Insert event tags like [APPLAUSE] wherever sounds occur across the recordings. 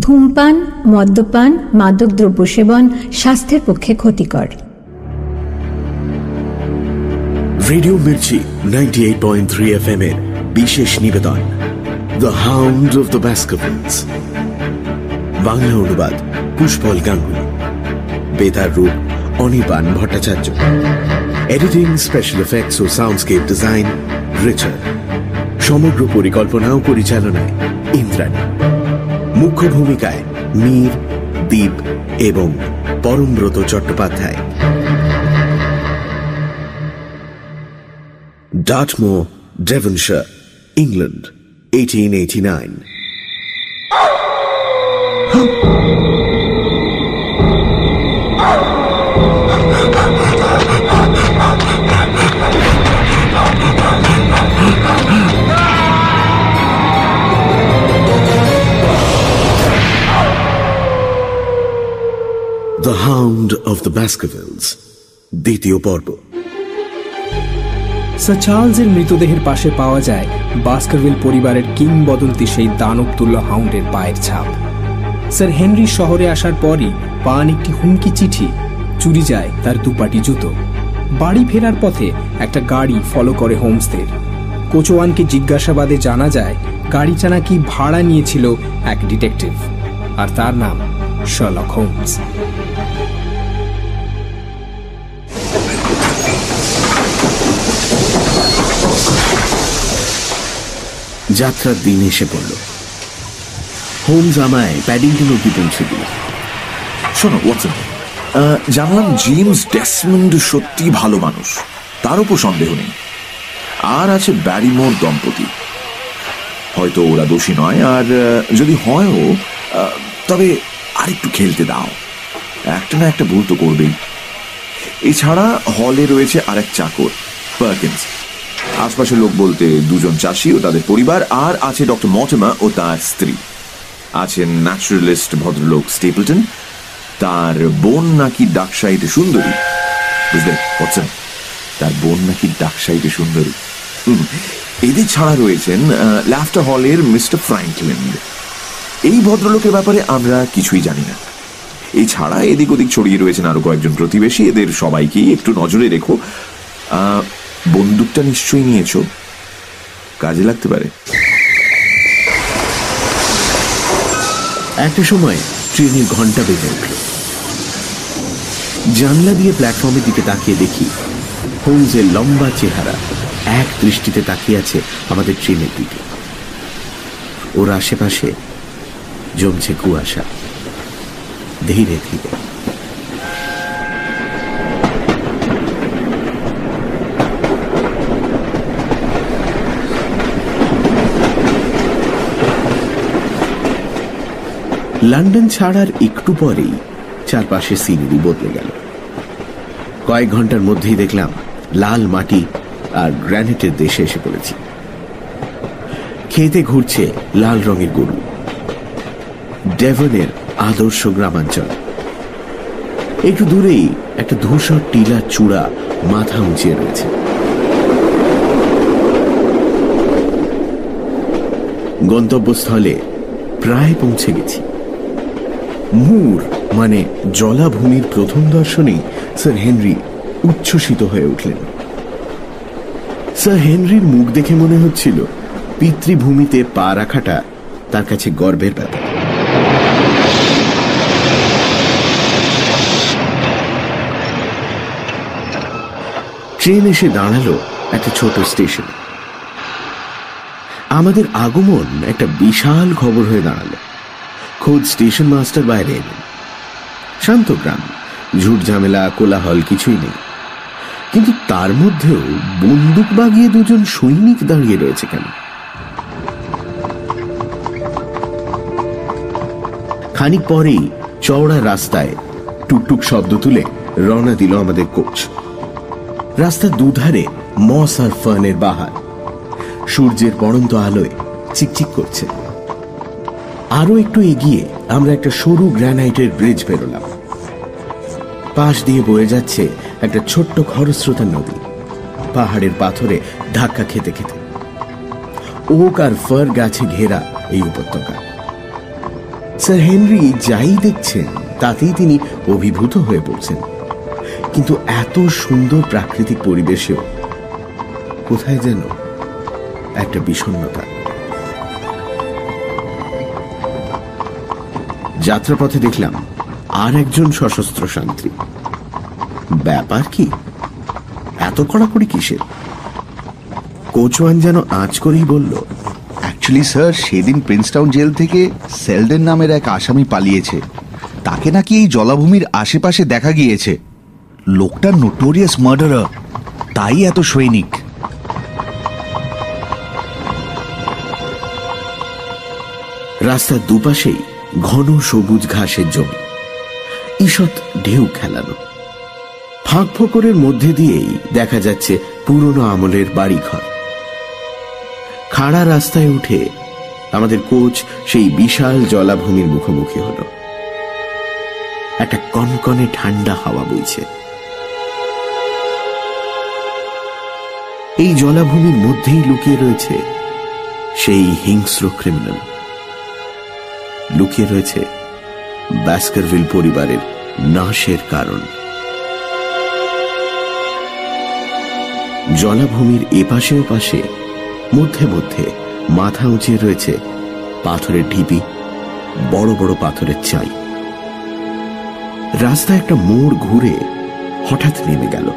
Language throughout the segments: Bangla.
ধূমপান, মদ্যপান মাদক দ্রব্য সেবন স্বাস্থ্যের পক্ষে ক্ষতিকর। Radio Mirchi eight point three এর বিশেষ নিবেদন। The Hound of the Baskervilles Bangla অনুবাদ, পুষ্পল গাঙ্গুলি। বেতার রূপ, Anirban Bhattacharya. Editing special effects ও সাউন্ডস্কেপ ডিজাইন রিচার্ড সমগ্র পরিকল্পনা ও পরিচালনায় ইন্দ্রাণী। মুখ্য ভূমিকায় মীর দ্বীপ এবং Parambrata Chattopadhyay ডাটমো Devonshire England eighteen eighty 1889. The Hound of the Baskervilles, দ্বিতীয় পর্ব। স্যার চার্লসের মৃতদেহের পাশে পাওয়া যায় বাস্কারভিল পরিবারের কিংবদন্তি সেই দানব তুল্য হাউন্ডের পায়ের ছাপ। স্যার হেনরি শহরে আসার পরই পান একটি হুমকি চিঠি চুরি যায় তার দুপাটি জুতো। বাড়ি ফেরার পথে একটা গাড়ি ফলো করে হোমসদের কোচোয়ানকে জিজ্ঞাসাবাদে জানা যায় গাড়ি চানা কি ভাড়া নিয়েছিল এক ডিটেকটিভ আর তার নাম শার্লক হোমস। যাত্রার দিন এসে পড়ল। হোমস আমায় প্যাডিংটন অব্দি পৌঁছে দিল। শোনো ওয়াটসন জানলাম জেমস ডেসমন্ড সত্যি ভালো মানুষ। তার উপর সন্দেহ নেই। আর আছে ব্যারিমোর দম্পতি। হয়তো ওরা দোষী নয়, আর যদি হয়ও তবে আরেকটু খেলতে দাও। একটা না একটা ভুল তো করবেই। এছাড়া হলে রয়েছে আরেক চাকর, পার্কিন্স। আশপাশের লোক বলতে দুজন চাষি ও তাদের পরিবার, আর আছে ডক্টর মটেমা ও তার স্ত্রী। আছেন ন্যাচারালিস্ট ভদ্রলোক স্টেপলটন, তার বোন নাকি ডাকসাইটে সুন্দরী। বুঝলেন বলছেন তার বোন নাকি ডাকসাইটে সুন্দরী। এদের ছাড়া রয়েছেন ল্যাফটা হলের মিস্টার ফ্র্যাঙ্কলিন। এই ভদ্রলোকের ব্যাপারে আমরা কিছুই জানি না। এছাড়া এদিক ওদিক ছড়িয়ে রয়েছেন আরও কয়েকজন প্রতিবেশী। এদের সবাইকেই একটু নজরে রেখো। বন্দুকটা নিশ্চয়ই নিয়েছো? কাজে লাগতে পারে। একটা সময় ট্রেনের ঘণ্টা বেজে উঠল। জানলা দিয়ে প্ল্যাটফর্মের দিকে তাকিয়ে দেখি হোমসের লম্বা চেহারা এক দৃষ্টিতে তাকিয়ে আছে আমাদের ট্রেনের দিকে। ওর আশেপাশে জমছে কুয়াশা। ধীরে ধীরে লন্ডন ছাড়ার একটু পরেই চারপাশে সিনারি বদলে গেল। কয়েক ঘণ্টার মধ্যেই দেখলাম লাল মাটি আর গ্র্যানাইটের দেশে এসে পড়েছি। খেতে ঘুরছে লাল রঙের গরু। ডেভনের আদর্শ গ্রামাঞ্চল। একটু দূরেই একটা ধূসর টিলার চূড়া মাথা উঁচিয়ে রয়েছে। গন্তব্যস্থলে প্রায় পৌঁছে গেছি। মুর মানে জলাভূমির প্রথম দর্শনেই স্যার হেনরি উচ্ছ্বসিত হয়ে উঠলেন। স্যার হেনরির মুখ দেখে মনে হচ্ছিল, পিতৃভূমিতে পা রাখাটা তার কাছে গর্বের ব্যাপার। ট্রেন এসে দাঁড়াল একটা ছোট স্টেশন। আমাদের আগমন একটা বিশাল খবর হয়ে দাঁড়াল। খোদ স্টেশন মাস্টার বাইরে এলেন শান্ত গ্রাম, ঝুট ঝামেলা, কোলাহল কিছুই নেই। কিন্তু তার মধ্যেও বন্দুক বাগিয়ে দুজন সৈনিক দাঁড়িয়ে রয়েছে কেন? খানিক পরেই চওড়া রাস্তায় টুকটুক শব্দ তুলে রওনা দিল আমাদের কোচ। রাস্তার দুধারে মস আর ফার্নের বাহার। সূর্যের পড়ন্ত আলোয় চিকচিক করছে। আরও একটু এগিয়ে আমরা একটা সরু গ্রানাইটের ব্রিজ বেরোলাম পাশ দিয়ে বয়ে যাচ্ছে একটা ছোট্ট খরস্রোতা নদী। পাহাড়ের পাথরে ধাক্কা খেতে খেতে। ওক আর ফার গাছে ঘেরা এই উপত্যকা। স্যার হেনরি যাই দেখছেন, তাতেই তিনি অভিভূত হয়ে পড়ছেন। কিন্তু এত সুন্দর প্রাকৃতিক পরিবেশেও কোথায় যেন একটা বিষণ্ণতা। যাত্রাপথে দেখলাম আর একজন সশস্ত্র শান্তি ব্যাপার কি? এত কড়াকড়ি কিসের? কোচওয়ান যেন আঁচ করেই বলল অ্যাকচুয়ালি স্যার সেদিন প্রিন্সটাউন জেল থেকে সেলডেন নামের এক আসামি পালিয়েছে। তাকে নাকি এই জলাভূমির আশেপাশে দেখা গিয়েছে। লোকটা নোটোরিয়াস মার্ডারার তাই এত সৈনিক। রাস্তার দুপাশেই ঘন সবুজ ঘাসের জমি। ঈষৎ ঢেউ খেলানো। ফাঁক ফোকরের মধ্যে দিয়েই দেখা যাচ্ছে পুরনো আমলের বাড়িঘর। খাড়া রাস্তায় উঠে আমাদের কোচ সেই বিশাল জলাভূমির মুখোমুখি হল। একটা কনকনে ঠান্ডা হাওয়া বইছে। এই জলাভূমির মধ্যেই লুকিয়ে রয়েছে সেই হিংস্র ক্রিমিনাল। লুকিয়ে রয়েছে ব্যাস্কারভিল পরিবারের নাশের কারণ। জলাভূমির এপাশে ওপাশে মধ্যে মধ্যে মাথা উঁচিয়ে রয়েছে পাথরের ঢিপি বড় বড় পাথরের চাই রাস্তা একটা মোড় ঘুরে হঠাৎ নেমে গেল।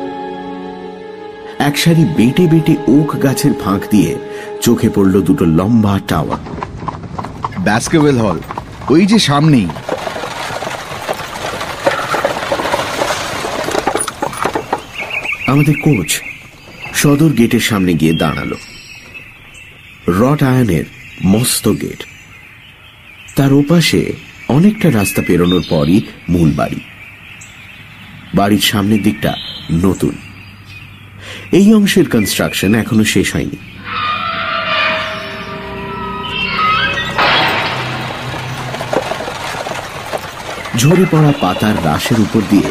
এক সারি বেটে বেটে ওক গাছের ফাঁক দিয়ে চোখে পড়ল দুটো লম্বা টাওয়ার। ব্যাস্কেটবল হল। ওই যে সামনেই। আমাদের কোচ সদর গেটের সামনে গিয়ে দাঁড়াল। রট আয়নের মস্ত গেট। তার ওপাশে অনেকটা রাস্তা পেরোনোর পরই মূল বাড়ি। বাড়ির সামনের দিকটা নতুন। এই অংশের কনস্ট্রাকশন এখনও শেষ হয়নি। ঝরে পড়া পাতার রাশের উপর দিয়ে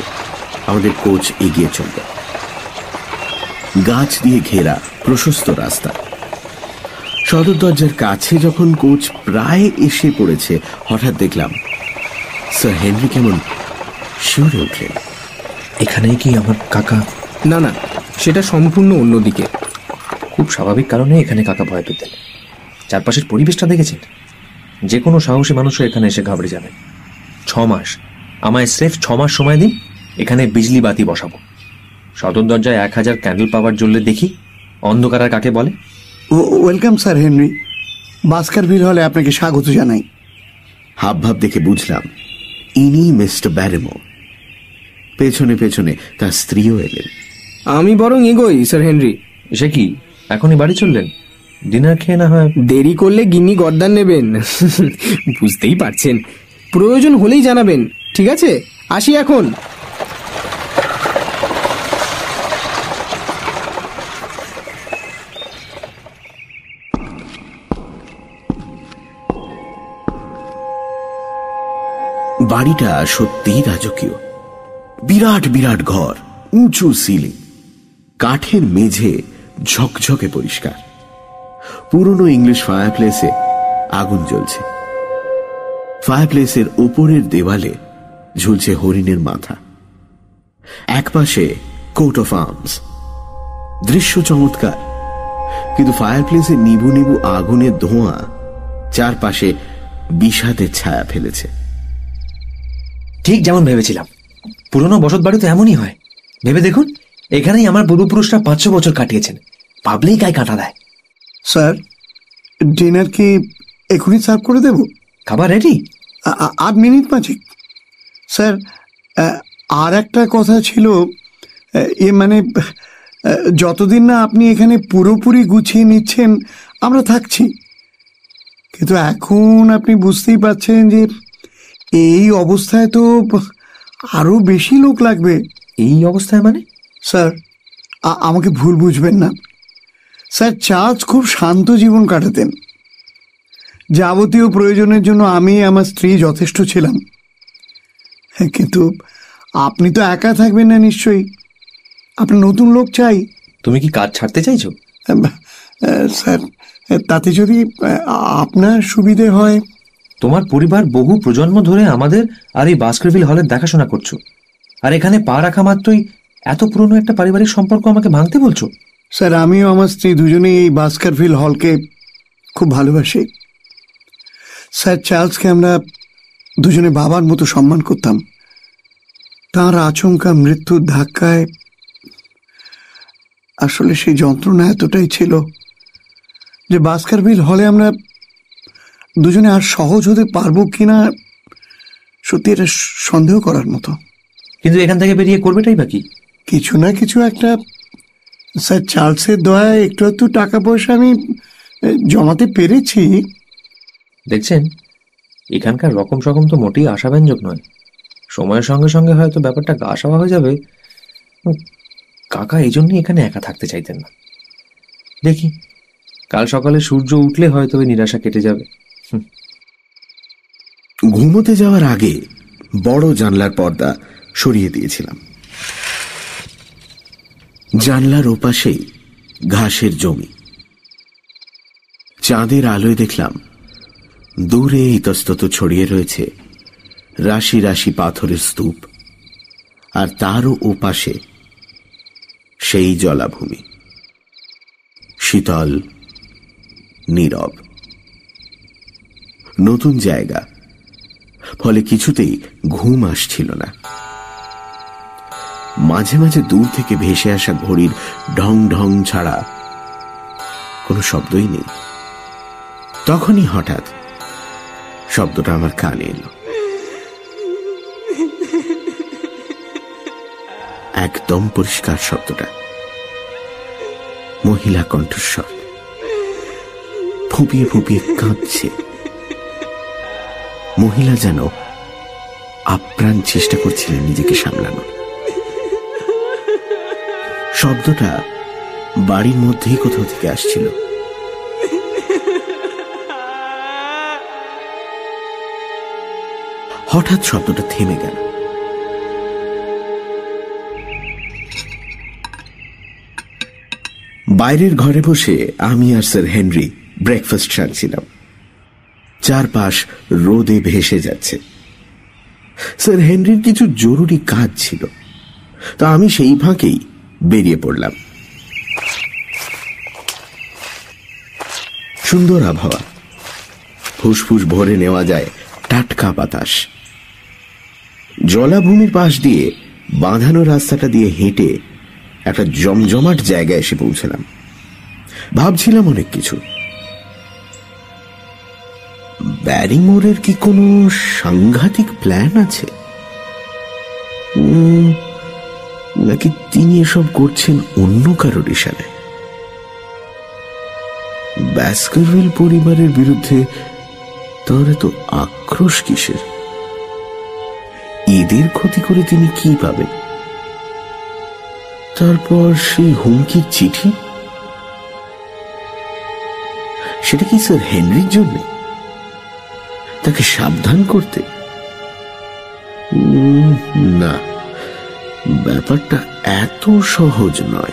আমাদের কোচ এগিয়ে চলল গাছ দিয়ে ঘেরা প্রশস্ত রাস্তা। সদর দরজার কাছে যখন কোচ প্রায় এসে পড়েছে হঠাৎ দেখলাম স্যার হেনরি কেমন শিউরে উঠলেন। এখানেই কি আমার কাকা? না না সেটা সম্পূর্ণ অন্যদিকে। খুব স্বাভাবিক কারণে এখানে কাকা ভয় পেতেন। চারপাশের পরিবেশটা দেখেছেন? যে কোনো সাহসী মানুষও এখানে এসে ঘাবড়ে যাবেন ছ মাস আমায় স্রেফ ছ মাস সময় দিন এখানে বিজলি বাতি বসাবো। সদর দরজায় এক হাজার ক্যান্ডেল পাওয়ার জ্বললে দেখি অন্ধকার আর কাকে বলে? ওয়েলকাম স্যার হেনরি ভাস্কারভিল হলে আপনাকে স্বাগত জানাই। হাব ভাব দেখে বুঝলাম ইনি মিস্টার ব্যারেমো পেছনে পেছনে তার স্ত্রীও এলেন। আমি বরং এগোই স্যার হেনরি। সে কি? এখনই বাড়ি চললেন? ডিনার খেয়ে না হয়? দেরি করলে গিন্নি গর্দান নেবেন। [LAUGHS] বুঝতেই পারছেন। প্রয়োজন হলেই জানাবেন, ঠিক আছে? আসি এখন। বাড়িটা সত্যিই রাজকীয়। বিরাট বিরাট ঘর, উঁচু সিলিং কাঠের মেঝে ঝকঝকে পরিষ্কার। পুরনো ইংলিশ ফায়ারপ্লেসে আগুন জ্বলছে। ফায়ারপ্লেসের ওপরের দেওয়ালে ঝুলছে হরিণের মাথা। একপাশে কোট অফ আর্মস দৃশ্য চমৎকার। কিন্তু ফায়ারপ্লেসে নিবু নিবু আগুনের ধোঁয়া চারপাশে বিষাদের ছায়া ফেলেছে। ঠিক যেমন ভেবেছিলাম। পুরনো বসত বাড়ি তো এমনই হয়। ভেবে দেখুন এখানেই আমার পূর্বপুরুষরা পাঁচশো বছর কাটিয়েছেন। পাবলেই গায়ে কাটা দেয়। স্যার ডিনার কি এখনই সার্ভ করে দেব? খাবার রেডি আ- আ- আট মিনিট পাঁচেক স্যার আর একটা কথা ছিল এ মানে যতদিন না আপনি এখানে পুরোপুরি গুছিয়ে নিচ্ছেন আমরা থাকছি। কিন্তু এখন আপনি বুঝতেই পারছেন যে এই অবস্থায় তো আরও বেশি লোক লাগবে। এই অবস্থায় মানে? স্যার আমাকে ভুল বুঝবেন না। স্যার চার্জ খুব শান্ত জীবন কাটাতেন। যাবতীয় প্রয়োজনের জন্য আমি আমার স্ত্রী যথেষ্ট ছিলাম। হ্যাঁ, কিন্তু আপনি তো একা থাকবেন না নিশ্চয়ই। আপনার নতুন লোক চাই। তুমি কি কাজ ছাড়তে চাইছো? স্যার তাতে যদি আপনার সুবিধে হয়। তোমার পরিবার বহু প্রজন্ম ধরে আমাদের আর এই বাস্কারভিল হলের দেখাশোনা করছ। আর এখানে পা রাখা মাত্রই এত পুরনো একটা পারিবারিক সম্পর্ক আমাকে ভাঙতে বলছো? স্যার আমিও আমার স্ত্রী দুজনেই এই বাস্কারভিল হলকে খুব ভালোবাসি। স্যার চার্লসকে আমরা দুজনে বাবার মতো সম্মান করতাম। তার আচমকা মৃত্যুর ধাক্কায় আসলে সেই যন্ত্রণা এতটাই ছিল যে বাস্কারভিল হলে আমরা দুজনে আর সহজ হতে পারব কিনা সত্যি এটা সন্দেহ করার মতো। কিন্তু এখান থেকে বেরিয়ে করবেটাই বাকি কিছু না কিছু একটা স্যার চার্লসের দয়ায় একটু একটু টাকা পয়সা আমি জমাতে পেরেছি। দেখছেন? এখানকার রকম সকম তো মোটেই আশাব্যঞ্জক নয়। সময়ের সঙ্গে সঙ্গে হয়তো ব্যাপারটা গা সাওয়া হয়ে যাবে। কাকা এই জন্যই এখানে একা থাকতে চাইতেন না। দেখি, কাল সকালে সূর্য উঠলে হয়তো ওই নিরাশা কেটে যাবে। ঘুমোতে যাওয়ার আগে বড় জানলার পর্দা সরিয়ে দিয়েছিলাম। জানলার ওপাশেই ঘাসের জমি। চাঁদের আলোয় দেখলাম দূরে ইতস্তত ছড়িয়ে রয়েছে রাশি রাশি পাথরের স্তূপ, আর তারও ওপাশে সেই জলাভূমি। শীতল, নীরব। নতুন জায়গা, ফলে কিছুতেই ঘুম আসছিল না। মাঝে মাঝে দূর থেকে ভেসে আসা ঘড়ির ঢং ঢং ছাড়া কোনো শব্দই নেই। তখনই হঠাৎ শব্দটা আমার কানে এলো। একদম পরিষ্কার শব্দটা। মহিলা কণ্ঠস্বর। ফুপিয়ে ফুপিয়ে কাঁদছে। মহিলা যেন আপ্রাণ চেষ্টা করছিলেন নিজেকে সামলানো শব্দটা বাড়ির মধ্যেই কোথাও থেকে আসছিল। হঠাৎ শব্দটা থেমে গেল। বাইরের ঘরে বসে আমি আর স্যার হেনরি ব্রেকফাস্ট সারছিলাম। চারপাশ রোদে ভেসে যাচ্ছে। স্যার হেনরির কিছু জরুরি কাজ ছিল। তা আমি সেই ফাঁকেই বেরিয়ে পড়লাম। সুন্দর আবহাওয়া। ফুসফুস ভরে নেওয়া যায় টাটকা বাতাস। জলাভূমির পাশ দিয়ে বাঁধানো রাস্তাটা দিয়ে হেঁটে একটা জমজমাট জায়গায় এসে পৌঁছলাম। ভাবছিলাম অনেক কিছু। ব্যারিমোরের কি কোনো সাংঘাতিক প্ল্যান আছে? নাকি তিনি এসব করছেন অন্য কারোর ইশারায় ব্যাস্কারভিল পরিবারের বিরুদ্ধে তাহলে তো আক্রোশ কিসের? এদের ক্ষতি করে তিনি কি পাবেন? তারপর সেই হুমকির চিঠি? সেটা কি স্যার হেনরির জন্যে? তাকে সাবধান করতে? না। ব্যাপারটা এত সহজ নয়।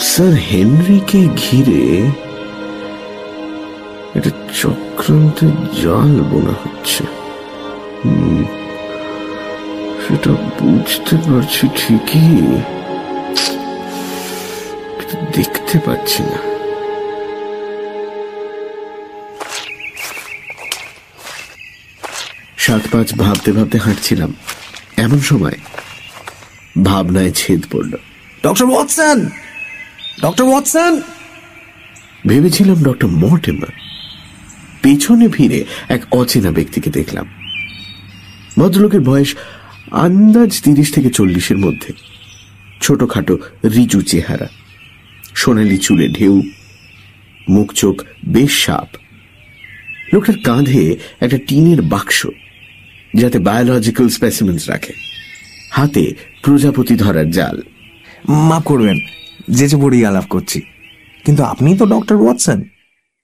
স্যার হেনরিকে ঘিরে এটা চক্রান্তের জাল বোনা হচ্ছে। সেটা বুঝতে পারছি ঠিকই কিন্তু দেখতে পাচ্ছি না। সাত পাঁচ ভাবতে ভাবতে হাঁটছিলাম। এমন সময় ভাবনায় ছেদ পড়ল। Doctor Watson! Doctor Watson! ভেবেছিলাম ডক্টর মর্টেমার। পেছনে ফিরে এক অচেনা ব্যক্তিকে দেখলাম। ভদ্রলোকের বয়স আন্দাজ তিরিশ থেকে চল্লিশের মধ্যে। ছোটখাটো রিজু চেহারা, সোনালি চুলে ঢেউ, মুখ চোখ বেশ সাপ। লোকটার কাঁধে একটা টিনের বাক্স, যাতে বায়োলজিক্যাল স্পেসিমেন্স রাখে। হাতে প্রজাপতি ধরার জাল। মাফ করবেন যে যে পড়েই আলাপ করছি, কিন্তু আপনি তো ডক্টর ওয়াটসন।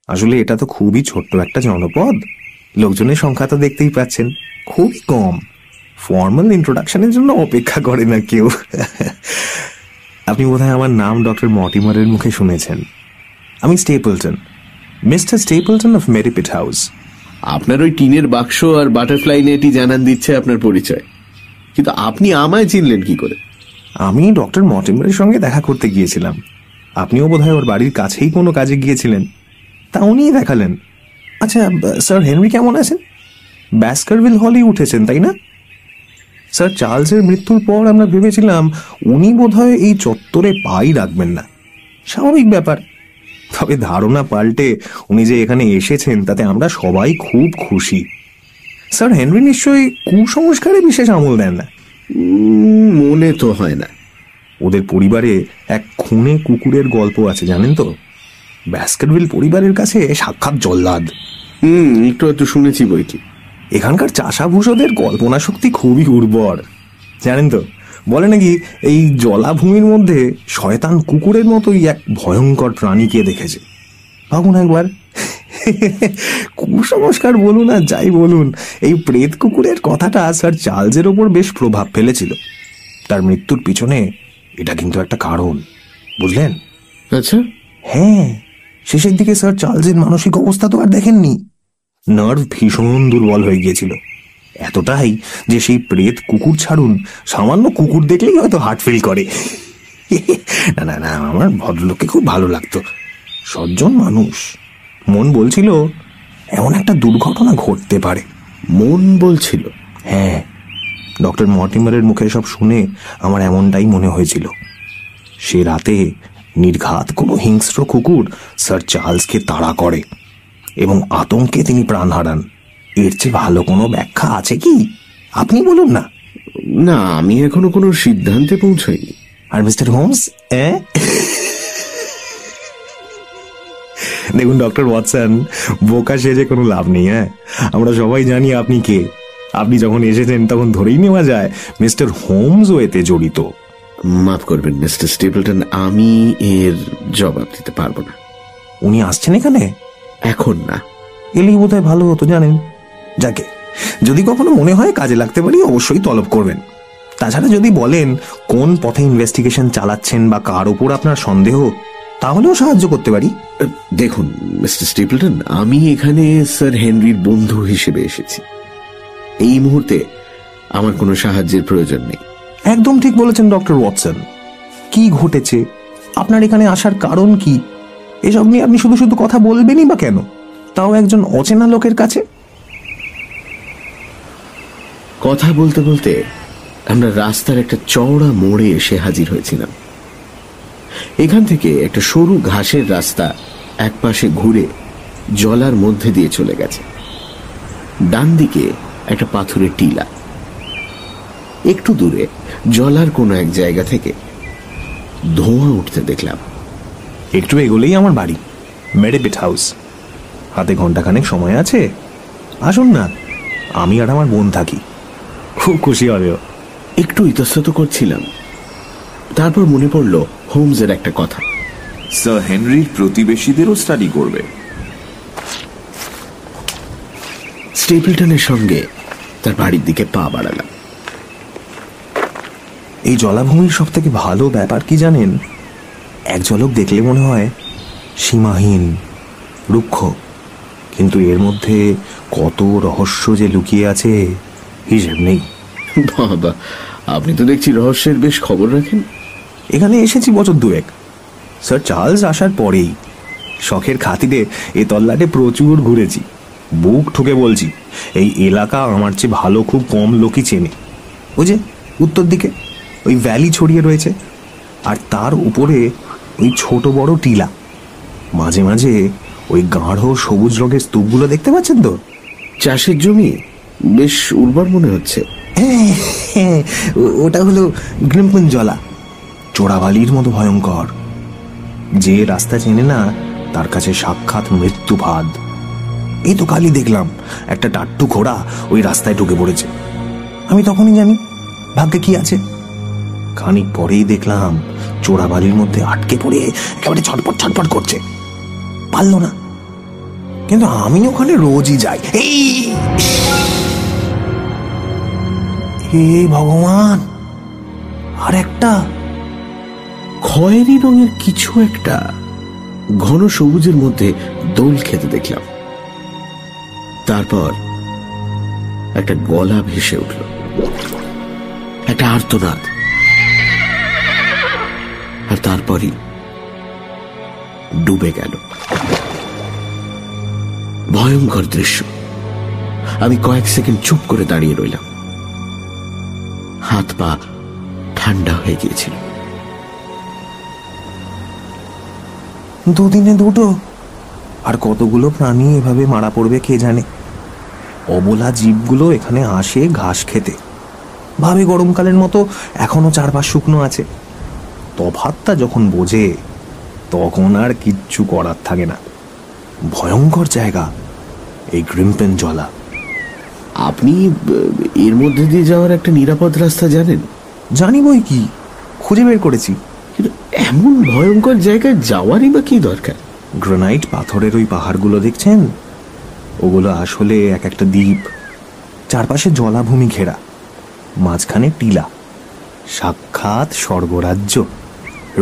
আসলে এটা তো খুবই ছোট্ট একটা জনপদ। লোকজনের সংখ্যা তো দেখতেই পাচ্ছেন। খুবই কম। ফর্মাল ইন্ট্রোডাকশনের জন্য অপেক্ষা করে না কেউ। আপনি বোধহয় আমার নাম ডক্টর মটিমারের মুখে শুনেছেন। আমি Stapleton mister Stapleton of Merripit House. আপনার ওই টিনের বাক্স আর বাটারফ্লাই নেটি জানান দিচ্ছে আপনার পরিচয়। কিন্তু আপনি আমায় চিনলেন কি করে? আমি ডক্টর মর্টিমারের সঙ্গে দেখা করতে গিয়েছিলাম। আপনিও বোধহয় ওর বাড়ির কাছেই কোনো কাজে গিয়েছিলেন। তা উনিই দেখালেন। আচ্ছা স্যার হেনরি কেমন আছেন? ব্যাস্কারভিল হলেই উঠেছেন তাই না? স্যার চার্লসের মৃত্যুর পর আমরা ভেবেছিলাম উনি বোধহয় এই চত্বরে পাই রাখবেন না। স্বাভাবিক ব্যাপার। তবে ধারণা পাল্টে উনি যে এখানে এসেছেন তাতে আমরা সবাই খুব খুশি। স্যার হেনরি নিশ্চয়ই কুসংস্কারে বিশেষ আমল দেন না? মনে তো হয় না। ওদের পরিবারে এক খুনে কুকুরের গল্প আছে জানেন তো? ব্যাস্কেটভিল পরিবারের কাছে সাক্ষাৎ জল্লাদ। হুম একটু একটু শুনেছি বইটি। এখানকার চাষাভূষদের কল্পনা শক্তি খুবই উর্বর। জানেন তো বলে নাকি এই জলাভূমির মধ্যে শয়তান কুকুরের মতোই এক ভয়ঙ্কর প্রাণীকে দেখেছে। ভাবুন একবার। কুসংস্কার বলুন আর যাই বলুন এই প্রেত কুকুরের কথাটা স্যার চার্লসের ওপর বেশ প্রভাব ফেলেছিল। তার মৃত্যুর পিছনে এটা কিন্তু একটা কারণ বুঝলেন? আচ্ছা। হ্যাঁ শেষের দিকে স্যার চার্লসের মানসিক অবস্থা তো আর দেখেননি। নার্ভ ভীষণ দুর্বল হয়ে গিয়েছিল। এতটাই যে সেই প্রেত কুকুর ছাড়ুন সামান্য কুকুর দেখলেই হয়তো হার্ট ফিল করে। [LAUGHS] না না না আমার ভদ্রলোককে খুব ভালো লাগতো। সজ্জন মানুষ। মন বলছিল এমন একটা দুর্ঘটনা ঘটতে পারে। মন বলছিল? হ্যাঁ ডক্টর মর্টিমারের মুখে সব শুনে আমার এমনটাই মনে হয়েছিল। সে রাতে নির্ঘাত কোনো হিংস্র কুকুর স্যার চার্লসকে তাড়া করে। এবং আতঙ্কে তিনি প্রাণ হারান। এর চেয়ে ভালো কোনো ব্যাখ্যা আছে কি? আপনি বলুন না। না আমি এখনও কোনো সিদ্ধান্তে পৌঁছাইনি। আর মিস্টার হোমস দেখুন ডক্টর ওয়াটসন বোকা সেজে কোনো লাভ নেই হ্যাঁ? আমরা সবাই জানি আপনি কে। আপনি যখন এসেছেন তখন ধরেই নেওয়া যায় মিস্টার হোমস ও এতে জড়িত। মাফ করবেন মিস্টার স্টেপলটন আমি এর জবাব দিতে পারব না। উনি আসছেন এখানে? এখন না। এলেই বোধহয় ভালো হতো জানেন? যাকে। যদি কখনো মনে হয় কাজে লাগতে পারি অবশ্যই তলব করবেন। তাছাড়া যদি বলেন কোন পথে ইনভেস্টিগেশন চালাচ্ছেন বা কার ওপর আপনার সন্দেহ তাহলেও সাহায্য করতে পারি। দেখুন মিস্টার স্টেপলটন আমি এখানে স্যার হেনরির বন্ধু হিসেবে এসেছি। এই মুহূর্তে আমার কোনো সাহায্যের প্রয়োজন নেই। একদম ঠিক বলেছেন ডক্টর ওয়াটসন। কি ঘটেছে? আপনার এখানে আসার কারণ কি? এসব নিয়ে আপনি শুধু শুধু কথা বলবেনই বা কেন? তাও একজন অচেনা লোকের কাছে? কথা বলতে বলতে আমরা রাস্তার একটা চওড়া মোড়ে এসে হাজির হয়েছিলাম। এখান থেকে একটা সরু ঘাসের রাস্তা একপাশে ঘুরে জলার মধ্যে দিয়ে চলে গেছে। ডান দিকে একটা পাথরের টিলা। একটু দূরে জলার কোনো এক জায়গা থেকে ধোঁয়া উঠতে দেখলাম। একটু এগোলেই আমার বাড়ি। মেডেপিট হাউস হাতে ঘন্টাখানেক সময় আছে। আসুন না আমি আর আমার বোন থাকি। খুব খুশি হবে ও। একটু ইতস্তত করছিলাম। তারপর মনে পড়ল হোমসের একটা কথা। স্যার হেনরির প্রতিবেশীদেরও স্টাডি করবে। স্টেপলটনের সঙ্গে তার বাড়ির দিকে পা বাড়ালাম। এই জলাভূমির সব থেকে ভালো ব্যাপার কি জানেন? এক ঝলক দেখলে মনে হয় সীমাহীন রুক্ষ। কিন্তু এর মধ্যে কত রহস্য যে লুকিয়ে আছে হিসেব নেই। বাবা আপনি তো দেখছি রহস্যের বেশ খবর রাখেন। এখানে এসেছি বছর দুয়েক। স্যার চার্লস আসার পরেই। শখের খাতিরে এ তল্লাটে প্রচুর ঘুরেছি। বুক ঠুকে বলছি এই এলাকা আমার চেয়ে ভালো খুব কম লোকই চেনে। ওই যে উত্তর দিকে ওই ভ্যালি ছড়িয়ে রয়েছে। আর তার উপরে ওই ছোট বড় টিলা। মাঝে মাঝে ওই গাঢ় সবুজ রঙের স্তূপগুলো দেখতে পাচ্ছেন তো? চাষের জমি বেশ উর্বর মনে হচ্ছে। হ্যাঁ, হ্যাঁ, ওটা হলো গ্রিমপন জলা চোরাবালির মতো ভয়ঙ্কর। যে রাস্তা চেনে না তার কাছে সাক্ষাৎ মৃত্যুভাদ এই তো কালই দেখলাম একটা টাট্টু ঘোড়া ওই রাস্তায় ঢুকে পড়েছে। আমি তখনই জানি ভাগ্যে কি আছে। খানিক পরেই দেখলাম চোরাবালির মধ্যে আটকে পড়ে একেবারে ছটপট ছটপট করছে। পারল না। কিন্তু আমি ওখানে রোজই যাই। এই! হে ভগবান! আর একটা খয়েরি রঙের কিছু একটা ঘন সবুজের মধ্যে দোল খেতে দেখলাম। তারপর একটা গলা ভেসে উঠল। একটা আর্তনাদ। আর তারপরই ডুবে গেল। ভয়ঙ্কর দৃশ্য। আমি কয়েক সেকেন্ড চুপ করে দাঁড়িয়ে রইলাম। হাত পা ঠান্ডা হয়ে গিয়েছিল। দুদিনে দুটো? আর কতগুলো প্রাণী এভাবে মারা পড়বে কে জানে? অবলা জীবগুলো এখানে আসে ঘাস খেতে। ভাবে গরমকালের মতো এখনও চারপাশ শুকনো আছে। তফাতটা যখন বোঝে তখন আর কিচ্ছু করার থাকে না। ভয়ঙ্কর জায়গা এই গ্রিমপেন জলা আপনি এর মধ্যে দিয়ে যাওয়ার একটা নিরাপদ রাস্তা জানেন? জানি বই কি খুঁজে বের করেছি। কিন্তু এমন ভয়ঙ্কর জায়গায় যাওয়ারই বা কি দরকার? গ্রানাইট পাথরের ওই পাহাড়গুলো দেখছেন? ওগুলো আসলে এক একটা দ্বীপ। চারপাশে জলাভূমি ঘেরা। মাঝখানে টিলা। সাক্ষাৎ স্বর্গরাজ্য।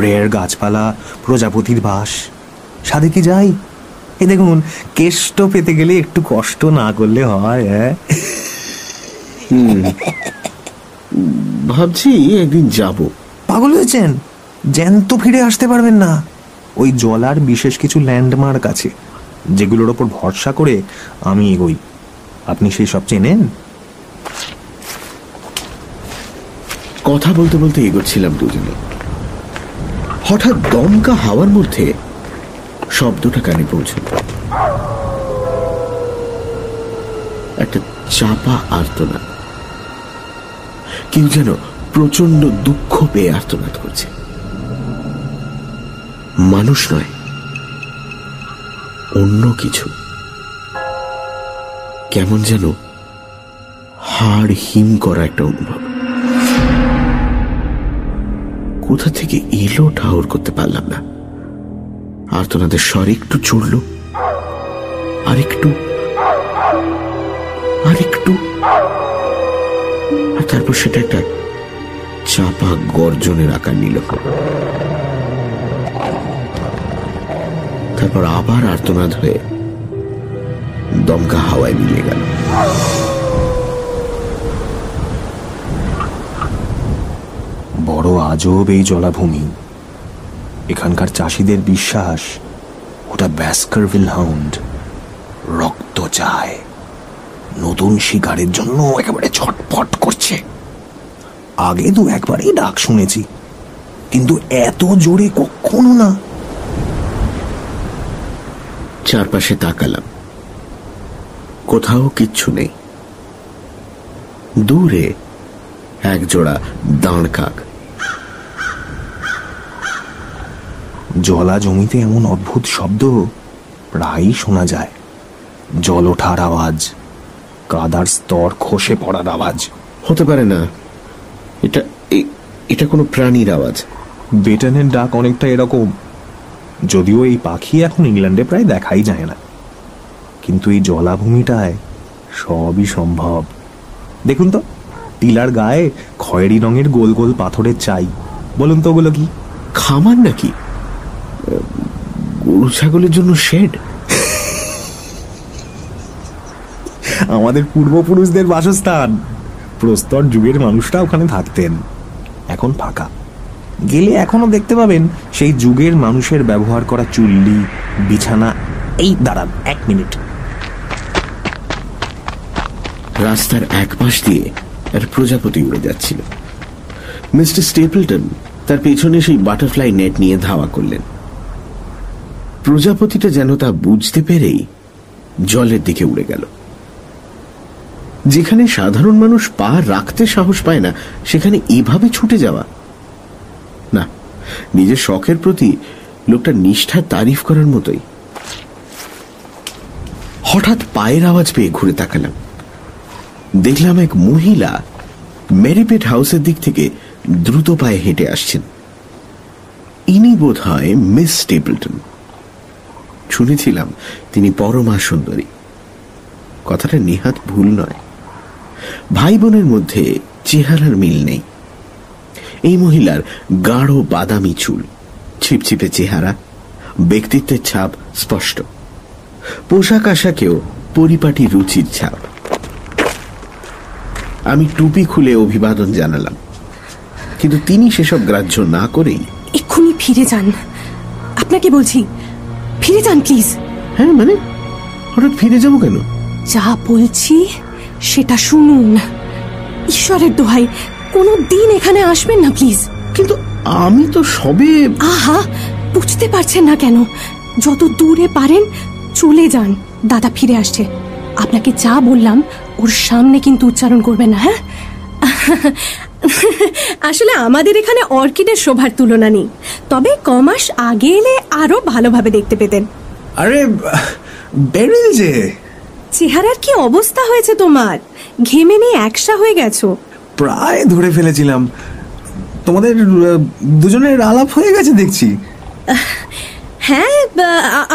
রেয়ার গাছপালা প্রজাপতির বাস। সাদে কি যাই? এ দেখুন কেষ্ট পেতে গেলে একটু কষ্ট না করলে হয় হ্যাঁ? ভাবছি একদিন যাব। পাগল হয়েছেন? জ্যান্ত ফিরে আসতে পারবেন না। ওই জলার বিশেষ কিছু ল্যান্ডমার্ক আছে যেগুলোর ওপর ভরসা করে আমি এগোই। আপনি সেই সব চেনেন? কথা বলতে বলতে এগোচ্ছিলাম দুজনে। হঠাৎ দমকা হাওয়ার মধ্যে শব্দটা কানে পৌঁছল। একটা চাপা আর্তনাদ। কেউ যেন প্রচণ্ড দুঃখ পেয়ে আর্তনাদ করছে। মানুষ নয়, অন্য কিছু। কেমন যেন হাড় হিম করা একটা অনুভব। কোথা থেকে এলো ঠাউর করতে পারলাম না। আর আর্তনাদের স্বর একটু চড়ল আরেকটু আরেকটু আর তারপর সেটা একটা চাপা গর্জনের আকার নিল। তারপর আবার আর্তনাদ হয়ে দমকা হাওয়ায় মিলিয়ে গেল। বড় আজব এই জলাভূমি। এখানকার চাষিদের বিশ্বাস, ওটা ব্যাসকারভিল হাউন্ড। রক্ত চায়। নতুন শিকারের জন্য একেবারে ছটফট করছে। আগে দু একবারই ডাক শুনেছি, কিন্তু এত জোরে কখনো না। চারপাশে তাকালাম। কোথাও কিচ্ছু নেই। দূরে এক জোড়া দাঁড় কাক। জলা জমিতে এমন অদ্ভুত শব্দ প্রায়ই শোনা যায়। জল ওঠার আওয়াজ কাদার স্তর খসে পড়ার আওয়াজ। হতে পারে না। এটা এটা কোনো প্রাণীর আওয়াজ। বেটনের ডাক অনেকটা এরকম যদিও এই পাখি এখন ইংল্যান্ডে প্রায় দেখাই যায় না। কিন্তু এই জলাভূমিটায় সবই সম্ভব। দেখুন তো টিলার গায়ে খয়েরি রঙের গোল গোল পাথরের চাই। বলুন তো ওগুলো কি? খামার নাকি? গরু ছাগলের জন্য শেড? আমাদের পূর্বপুরুষদের বাসস্থান। প্রস্তর যুগের মানুষরা ওখানে থাকতেন। এখন ফাঁকা। গেলে এখনও দেখতে পাবেন, সেই যুগের মানুষের ব্যবহার করা চুল্লি, বিছানা, এই দাঁড়ান, এক মিনিট। রাস্তার এক পাশ দিয়ে একটা প্রজাপতি উড়ে যাচ্ছিল। মিস্টার স্টেপলটন তার পেছনে সেই বাটারফ্লাই নেট নিয়ে ধাওয়া করলেন। প্রজাপতিটা যেন তা বুঝতে পেরেই জলের দিকে উড়ে গেল। যেখানে সাধারণ মানুষ পা রাখতে সাহস পায় না, সেখানে এভাবে ছুটে যাওয়া। না, নিজের শখের প্রতি লোকটা নিষ্ঠা তারিফ করার মতোই। হঠাৎ পায়ের আওয়াজ পেয়ে ঘুরে তাকালাম। দেখলাম এক মহিলা মেরিপেট হাউসের দিক থেকে দ্রুত পায়ে হেঁটে আসছেন। ইনি বোধ হয় মিস স্টেপলটন। শুনেছিলাম তিনি পরমা সুন্দরী। কথাটা নিহাত ভুল নয়। ভাই বোনের মধ্যে চেহারার মিল নেই। এই মহিলার গাঢ় বাদামি চুল, ছিপছিপে চেহারা, ব্যক্তিত্বের ছাপ স্পষ্ট। পোশাক আশাকেও পরিপাটি রুচির ছাপ। আমি টুপি খুলে অভিবাদন জানালাম, কিন্তু তিনি সেসব গ্রাহ্য না করেই এক্ষুনি ফিরে যান। আপনাকে বলছি ফিরে যান প্লিজ হ্যাঁ মানে? হঠাৎ ফিরে যাব কেন? যা বলছি সেটা শুনুন। ঈশ্বরের দোহাই কোনো দিন এখানে আসবেন না প্লিজ কিন্তু আমি তো সবে আহা বুঝতে পারছেন না কেন। যত দূরে পারেন চলে যান। দাদা ফিরে আসছে। আপনাকে যা বললাম ওর সামনে কিন্তু উচ্চারণ করবেন না হ্যাঁ? আসলে আমাদের এখানে অর্কিডের শোভার তুলনা নেই। তবে কমাস আগে এলে আরও ভালোভাবে দেখতে পেতেন। আরে বেরিল যে। চেহারার কি অবস্থা হয়েছে তোমার? ঘেমে নিয়ে একসা হয়ে গেছো। প্রায় ধরে ফেলেছিলাম। তোমাদের দুজনের আলাপ হয়ে গেছে দেখছি। হ্যাঁ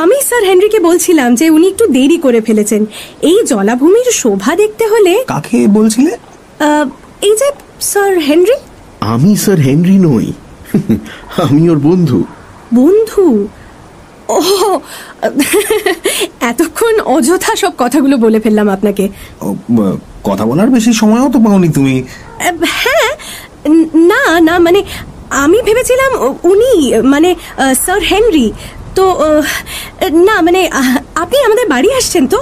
আমি স্যার হেনরিকে বলছিলাম যে উনি একটু দেরি করে ফেলেছেন। এই জলাভূমির শোভা দেখতে হলে কাকে বলছিলে? এই যে স্যার হেনরি আমি স্যার হেনরি নই। আমি ওর বন্ধু। বন্ধু? ও এতক্ষণ অযথা সব কথাগুলো বলে ফেললাম আপনাকে। কথা বলার বেশি সময়ও তো পাওনি তুমি। হ্যাঁ না না মানে আমি ভেবেছিলাম উনি মানে স্যার হেনরি তো না মানে আপনি আমাদের বাড়ি আসছেন তো?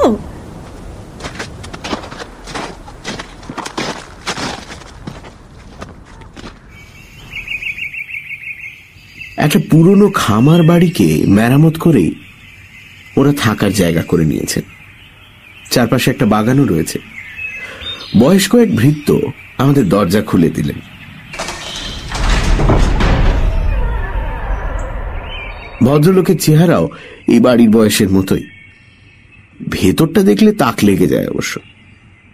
একটা পুরনো খামার বাড়িকে মেরামত করে ওরা থাকার জায়গা করে নিয়েছেন চারপাশে একটা বাগানও রয়েছে। বয়স্ক এক ভৃত্য আমাদের দরজা খুলে দিলেন। ভদ্রলোকের চেহারাও এই বাড়ির বয়সের মতোই। ভেতরটা দেখলে তাক লেগে যায় অবশ্য।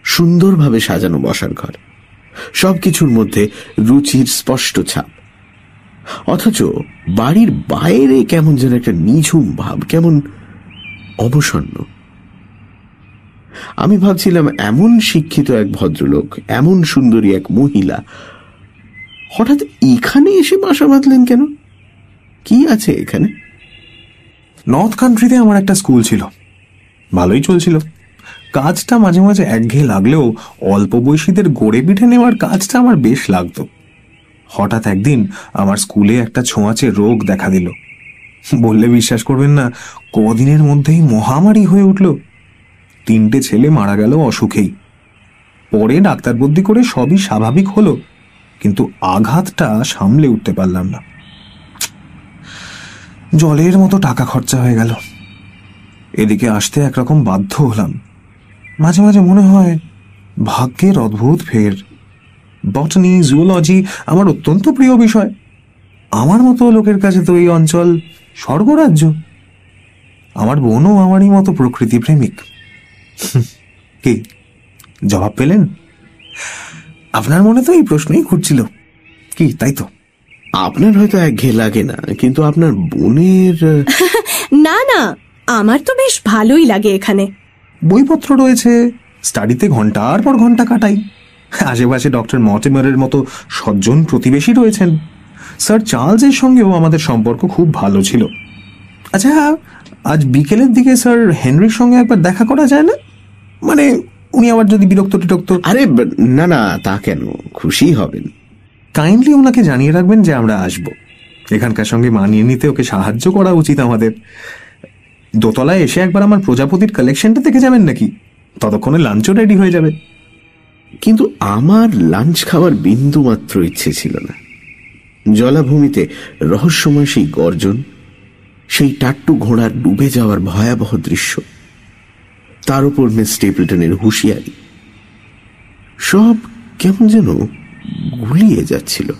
সুন্দরভাবে সাজানো বসার ঘর। সবকিছুর মধ্যে রুচির স্পষ্ট ছাপ। অথচ বাড়ির বাইরে কেমন যেন একটা নিঝুম ভাব, কেমন অবসন্ন। আমি ভাবছিলাম, এমন শিক্ষিত এক ভদ্রলোক, এমন সুন্দরী এক মহিলা, হঠাৎ এখানে এসে বাসা বাঁধলেন কেন? কি আছে এখানে? নর্থ কান্ট্রিতে আমার একটা স্কুল ছিল। ভালোই চলছিল। কাজটা মাঝে মাঝে একঘেয়ে লাগলেও অল্প বয়সীদের গড়ে পিঠে নেওয়ার কাজটা আমার বেশ লাগতো। হঠাৎ একদিন আমার স্কুলে একটা ছোঁয়াচে রোগ দেখা দিল। বললে বিশ্বাস করবেন না, কদিনের মধ্যেই মহামারী হয়ে উঠল। তিনটে ছেলে মারা গেল অসুখেই। পরে ডাক্তার বুদ্ধি করে সবই স্বাভাবিক হলো, কিন্তু আঘাতটা সামলে উঠতে পারলাম না। জলের মতো টাকা খরচা হয়ে গেল। এদিকে আসতে একরকম বাধ্য হলাম। মাঝে মাঝে মনে হয়, ভাগ্যের অদ্ভুত ফের। বটনি জুওলজি আমার অত্যন্ত প্রিয় বিষয়। আমার মতো লোকের কাছে তো এই অঞ্চল স্বর্গরাজ্য। আমার বোনও আমারই মতো প্রকৃতি প্রেমিক [LAUGHS] কি জবাব পেলেন? আপনার মনে তো এই প্রশ্নই ঘুরছিল। কি তাই তো? আপনার হয়তো একঘেয়ে লাগে না কিন্তু আপনার বোনের [LAUGHS] না না আমার তো বেশ ভালোই লাগে এখানে। বইপত্র রয়েছে স্টাডিতে ঘণ্টার পর ঘণ্টা কাটাই। আশেপাশে ডক্টর মটিমারের মতো সজ্জন প্রতিবেশী রয়েছেন। স্যার চার্লসের সঙ্গেও আমাদের সম্পর্ক খুব ভালো ছিল। আচ্ছা আজ বিকেলের দিকে স্যার হেনরির সঙ্গে একবার দেখা করা যায় না? মানে উনি আবার যদি বিরক্ত টিরক্ত আরে না না তা কেন? খুশি হবেন। কাইন্ডলি ওনাকে জানিয়ে রাখবেন যে আমরা আসব। এখানকার সঙ্গে মানিয়ে নিতে ওকে সাহায্য করা উচিত আমাদের। দোতলায় এসে একবার আমার প্রজাপতির কালেকশনটা দেখে যাবেন নাকি? ততক্ষণে লাঞ্চও রেডি হয়ে যাবে। কিন্তু আমার লাঞ্চ খাওয়ার বিন্দু মাত্র ইচ্ছে ছিল না। জলাভূমিতে রহস্যময় সেই গর্জন, সেই টাট্টু ঘোড়ার ডুবে যাওয়ার ভয়াবহ দৃশ্য, তার উপর মিস স্টেপলটনের হুঁশিয়ারি, সব কেমন যেন গুলিয়ে যাচ্ছিল।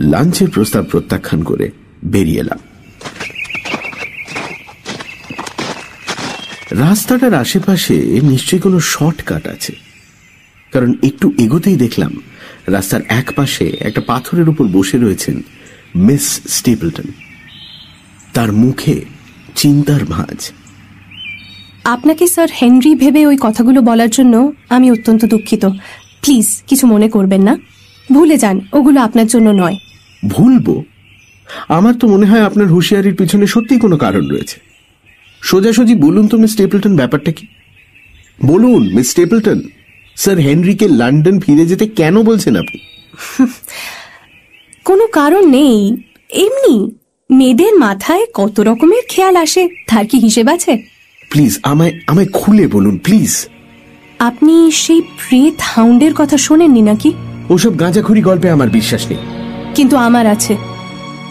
লাঞ্চের প্রস্তাব প্রত্যাখ্যান করে বেরিয়ে এলাম। রাস্তাটার আশেপাশে নিশ্চয়ই কোনো শর্টকাট আছে। কারণ একটু এগোতেই দেখলাম রাস্তার এক পাশে একটা পাথরের উপর বসে রয়েছেন মিস স্টেপলটন। তার মুখে চিন্তার ভাঁজ। আপনাকে স্যার হেনরি ভেবে ওই কথাগুলো বলার জন্য আমি অত্যন্ত দুঃখিত। প্লিজ কিছু মনে করবেন না। ভুলে যান ওগুলো আপনার জন্য নয়। ভুলবো? আমার তো মনে হয় আপনার হুঁশিয়ারির পিছনে সত্যি কোনো কারণ রয়েছে। সোজাসুজি বলুন তো মিস স্টেপলটন ব্যাপারটা কি? বলুন মিস স্টেপলটন। স্যার হেনরিকে লন্ডন ফিরে যেতে কেন বলছেন আপনি? [LAUGHS] কোনো কারণ নেই। এমনি মেয়েদের মাথায় কত রকমের খেয়াল আসে তার কি হিসেব আছে? প্লিজ আমায় আমায় খুলে বলুন প্লিজ। আপনি সেই প্রেত হাউন্ডের কথা শোনেননি নাকি? ওসব গাঁজাখুরি গল্পে আমার বিশ্বাস নেই। কিন্তু আমার আছে।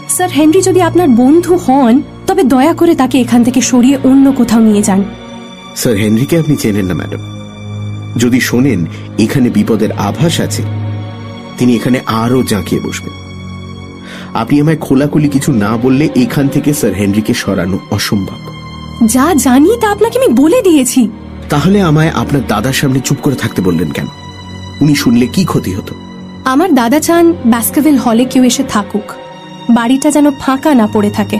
স্যার হেনরি যদি আপনার বন্ধু হন তবে দয়া করে তাকে এখান থেকে সরিয়ে অন্য কোথাও নিয়ে যান। স্যার হেনরিকে আপনি চেনেন না ম্যাডাম। যদি শোনেন এখানে বিপদের আভাস আছে। তিনি এখানে আরও জাঁকিয়ে বসবেন। আপনি আমায় খোলাখুলি কিছু না বললে এখান থেকে স্যার হেনরিকে সরানো অসম্ভব। যা জানি তা আপনাকে আমি বলে দিয়েছি। তাহলে আমায় আপনার দাদার সামনে চুপ করে থাকতে বললেন কেন? উনি শুনলে কি ক্ষতি হতো? আমার দাদা চান ব্যাস্কাভিল হলে কেউ এসে থাকুক। বাড়িটা যেন ফাঁকা না পড়ে থাকে।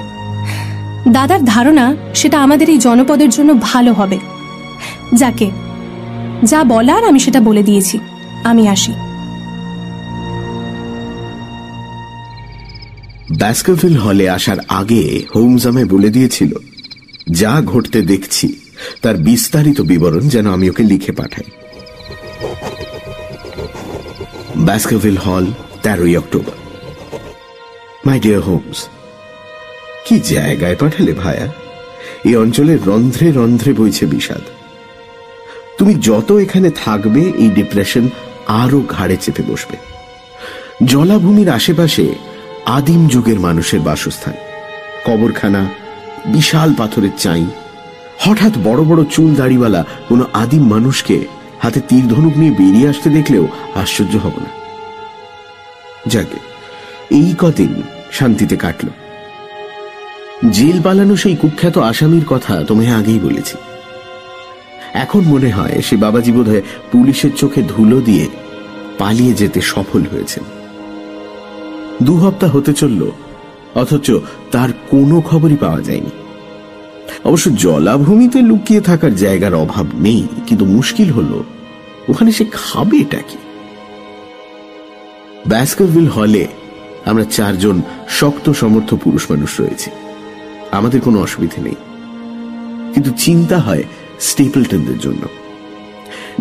দাদার ধারণা সেটা আমাদের এই জনপদের জন্য ভালো হবে। যাকে যা বলার আমি সেটা বলে দিয়েছি। আমি আসি। ব্যাস্কাভিল হলে আসার আগে হোমস আমায় বলে দিয়েছিল, যা ঘটতে দেখছি, তার বিস্তারিত বিবরণ যেন আমি ওকে লিখে পাঠাই। ব্যাস্কাভিল হল তেরোই অক্টোবর। মাই ডিয়ার হোমস, কি জায়গায় পাঠালে ভায়া? এই অঞ্চলের রন্ধ্রে রন্ধ্রে বইছে বিষাদ। তুমি যত এখানে থাকবে, এই ডিপ্রেশন আরও ঘাড়ে চেপে বসবে। জলাভূমির আশেপাশে আদিম যুগের মানুষের বাসস্থান। কবরখানা, বিশাল পাথরের চাই। হঠাৎ বড় বড় চুল দাড়িওয়ালা কোনো আদিম মানুষকে হাতে তীর ধনুক নিয়ে বেরিয়ে আসতে দেখলেও আশ্চর্য হব না। যাকে, এই কদিন শান্তিতে কাটল। জেল পালানো সেই কুখ্যাত আসামির কথা তোমায় আগেই বলেছি। এখন মনে হয় সে বাবাজি বোধহয় পুলিশের চোখে ধুলো দিয়ে পালিয়ে যেতে সফল হয়েছেন। দু হপ্তাহ হতে চলল, অথচ তার কোনো খবরই পাওয়া যায়নি। অবশ্য জলাভূমিতে লুকিয়ে থাকার জায়গার অভাব নেই, কিন্তু মুশকিল হলো, ওখানে সে খাবেটা কি? ব্যাস্কারভিল হলে আমরা চারজন শক্ত, সমর্থ পুরুষ মানুষ রয়েছি। আমাদের কোনো অসুবিধে নেই। কিন্তু চিন্তা হয় স্টেপলটনদের জন্য।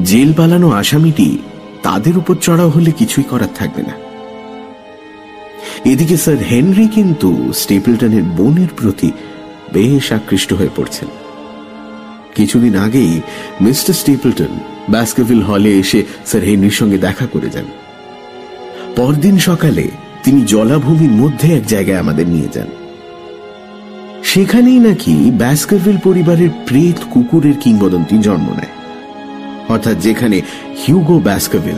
জেল পালানো আসামিটি তাদের উপর চড়াও হলে কিছুই করার থাকবে না। এদিকে স্যার হেনরি কিন্তু স্টেপলটনের বোনের প্রতি বেশ আকৃষ্ট হয়ে পড়ছেন। কিছুদিন আগেই মিস্টার স্টেপলটন ব্যাস্কেভিল হলে এসে স্যার হেনরির সঙ্গে দেখা করে যান। পরদিন সকালে তিনি জলাভূমির মধ্যে এক জায়গায় আমাদের নিয়ে যান। সেখানেই নাকি ব্যাস্কারভিল পরিবারের প্রেত কুকুরের কিংবদন্তি জন্ম নেয়। অর্থাৎ যেখানে হিউগো ব্যাস্কাভিল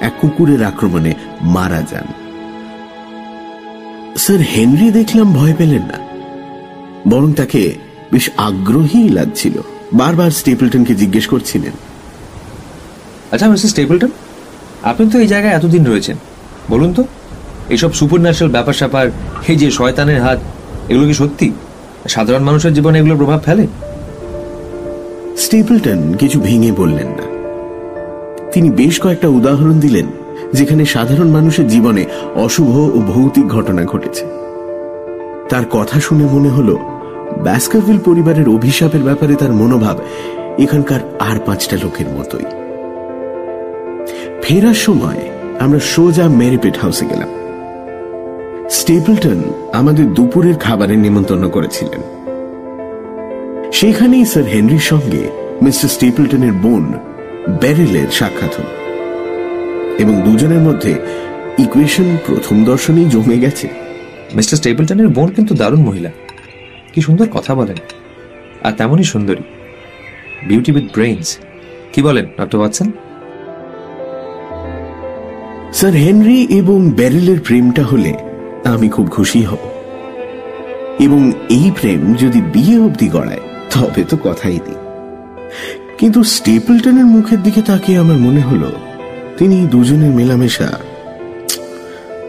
এক কুকুরের আক্রমণে মারা যান। স্যার হেনরি দেখলাম ভয় পেলেন না। বরং তাকে বেশ আগ্রহী লাগছিল। বারবার স্টেপলটনকে জিজ্ঞেস করছিলেন। আচ্ছা মিস্টার স্টেপলটন, আপনি তো এই জায়গায় এতদিন রয়েছেন। বলুন তো এইসব সুপার ন্যাচারাল ব্যাপার স্যাপার এই যে শয়তানের হাত, এগুলো কি সত্যি? সাধারণ মানুষের জীবনে এগুলোর প্রভাব ফেলে? স্টেপলটন কিছু ভেঙে বললেন না। তিনি বেশ কয়েকটা উদাহরণ দিলেন, যেখানে সাধারণ মানুষের জীবনে অশুভ ও ভৌতিক ঘটনা ঘটেছে। তার কথা শুনে মনে হল, ব্যাস্কারভিল পরিবারের অভিশাপের ব্যাপারে তার মনোভাব এখানকার আর পাঁচটা লোকের মতোই। ফেরার সময় আমরা সোজা মেরিপেট হাউসে গেলাম। স্টেপলটন আমাদের দুপুরের খাবারের নিমন্ত্রণ করেছিলেন। সেখানেই স্যার হেনরির সঙ্গে মিস্টার স্টেপলটনের বোন ব্যারেলের সাক্ষাৎ হল। এবং দুজনের মধ্যে ইকুয়েশন প্রথম দর্শনেই জমে গেছে। মিস্টার স্টেপলটনের বোন কিন্তু দারুণ মহিলা। কি সুন্দর কথা বলেন। আর তেমনই সুন্দরী। Beauty with brains. কি বলেন ডক্টর ওয়াটসন? স্যার হেনরি এবং ব্যারেলের প্রেমটা হলে আমি খুব খুশি হব। এবং এই প্রেম যদি বিয়ে অবধি গড়ায়, তবে তো কথাই নেই। কিন্তু স্টেপলটনের মুখের দিকে তাকিয়ে আমার মনে হলো, তিনি দুজনের মেলামেশা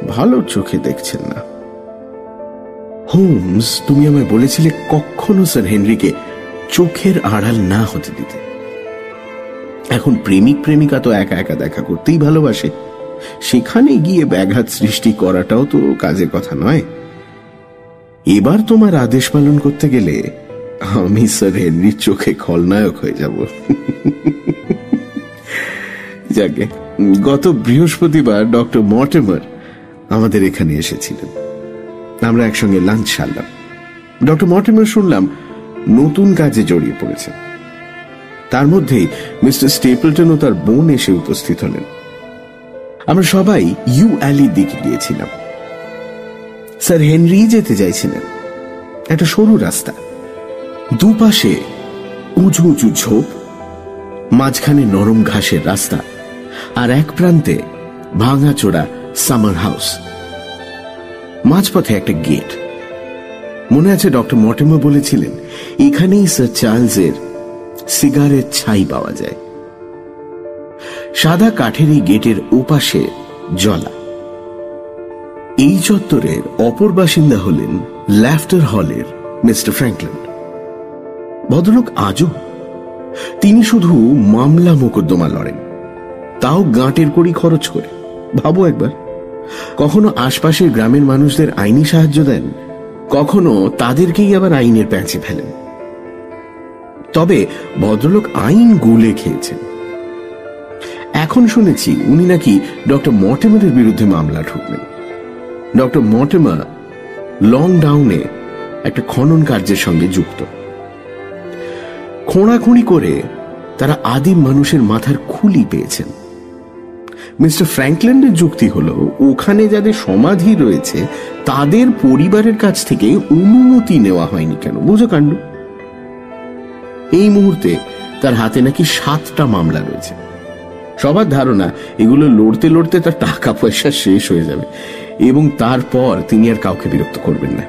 ভালো চোখে দেখছেন না। হোমস, তুমি আমায় বলেছিলে কখনো স্যার হেনরিকে চোখের আড়াল না হতে দিতে। এখন প্রেমিক প্রেমিকা তো একা একা দেখা করতেই ভালোবাসে। সেখানে গিয়ে ব্যাঘাত সৃষ্টি করাটাও তো কাজের কথা নয়। এবার তোমার আদেশ পালন করতে গেলে আমি স্যার হেনরির চোখে খলনায়ক হয়ে যাব। যাকে, গত বৃহস্পতিবার ডক্টর মর্টেমার আমাদের এখানে এসেছিলেন। আমরা একসঙ্গে লাঞ্চ সারলাম। ডক্টর মর্টেমার শুনলাম নতুন কাজে জড়িয়ে পড়েছেন। তার মধ্যেই মিস্টার স্টেপলটন ও তার বোন এসে উপস্থিত হলেন। আমরা সবাই ইউ অ্যালির দিকে গিয়েছিলাম। স্যার হেনরি যেতে চাইছিলেন। একটা সরু রাস্তা। দুপাশে উঁচু উঁচু ঝোপ, মাঝখানে নরম ঘাসের রাস্তা, আর এক প্রান্তে ভাঙাচোরা সামার হাউস। মাঝপথে একটা গেট। মনে আছে ডক্টর মটেমা বলেছিলেন, এখানেই স্যার চার্লসের সিগারের ছাই পাওয়া যায়। সাদা কাঠের এই গেটের ওপাশে জলা। এই চত্বরের অপর বাসিন্দা হলেন ল্যাফটার হলের মিস্টার ফ্র্যাঙ্কলিন। ভদ্রলোক আজও তিনি শুধু মামলা মোকদ্দমা লড়েন, তাও গাঁটের কড়ি খরচ করে। ভাবো একবার, কখনো আশপাশের গ্রামের মানুষদের আইনি সাহায্য দেন, কখনো তাদেরকেই আবার আইনের প্যাঁচে ফেলেন। তবে ভদ্রলোক আইন গুলে খেয়েছেন। এখন শুনেছি উনি নাকি ডক্টর মর্টেমারের বিরুদ্ধে মামলা ঠুকলেন ডক্টর মর্টেমার লং ডাউনে একটা খনন কার্যের সঙ্গে যুক্ত। খোঁড়াখুঁড়ি করে তারা আদিম মানুষের মাথার খুলি পেয়েছেন। মিস্টার ফ্র্যাঙ্কল্যান্ডের যুক্তি হলো, ওখানে যাদের সমাধি রয়েছে, তাদের পরিবারের কাছ থেকে অনুমতি নেওয়া হয়নি কেন? বুঝো কাণ্ড। এই মুহূর্তে তার হাতে নাকি সাতটা মামলা রয়েছে। সবার ধারণা, এগুলো লড়তে লড়তে তার টাকা পয়সা শেষ হয়ে যাবে এবং তারপর তিনি আর কাউকে বিরক্ত করবেন না।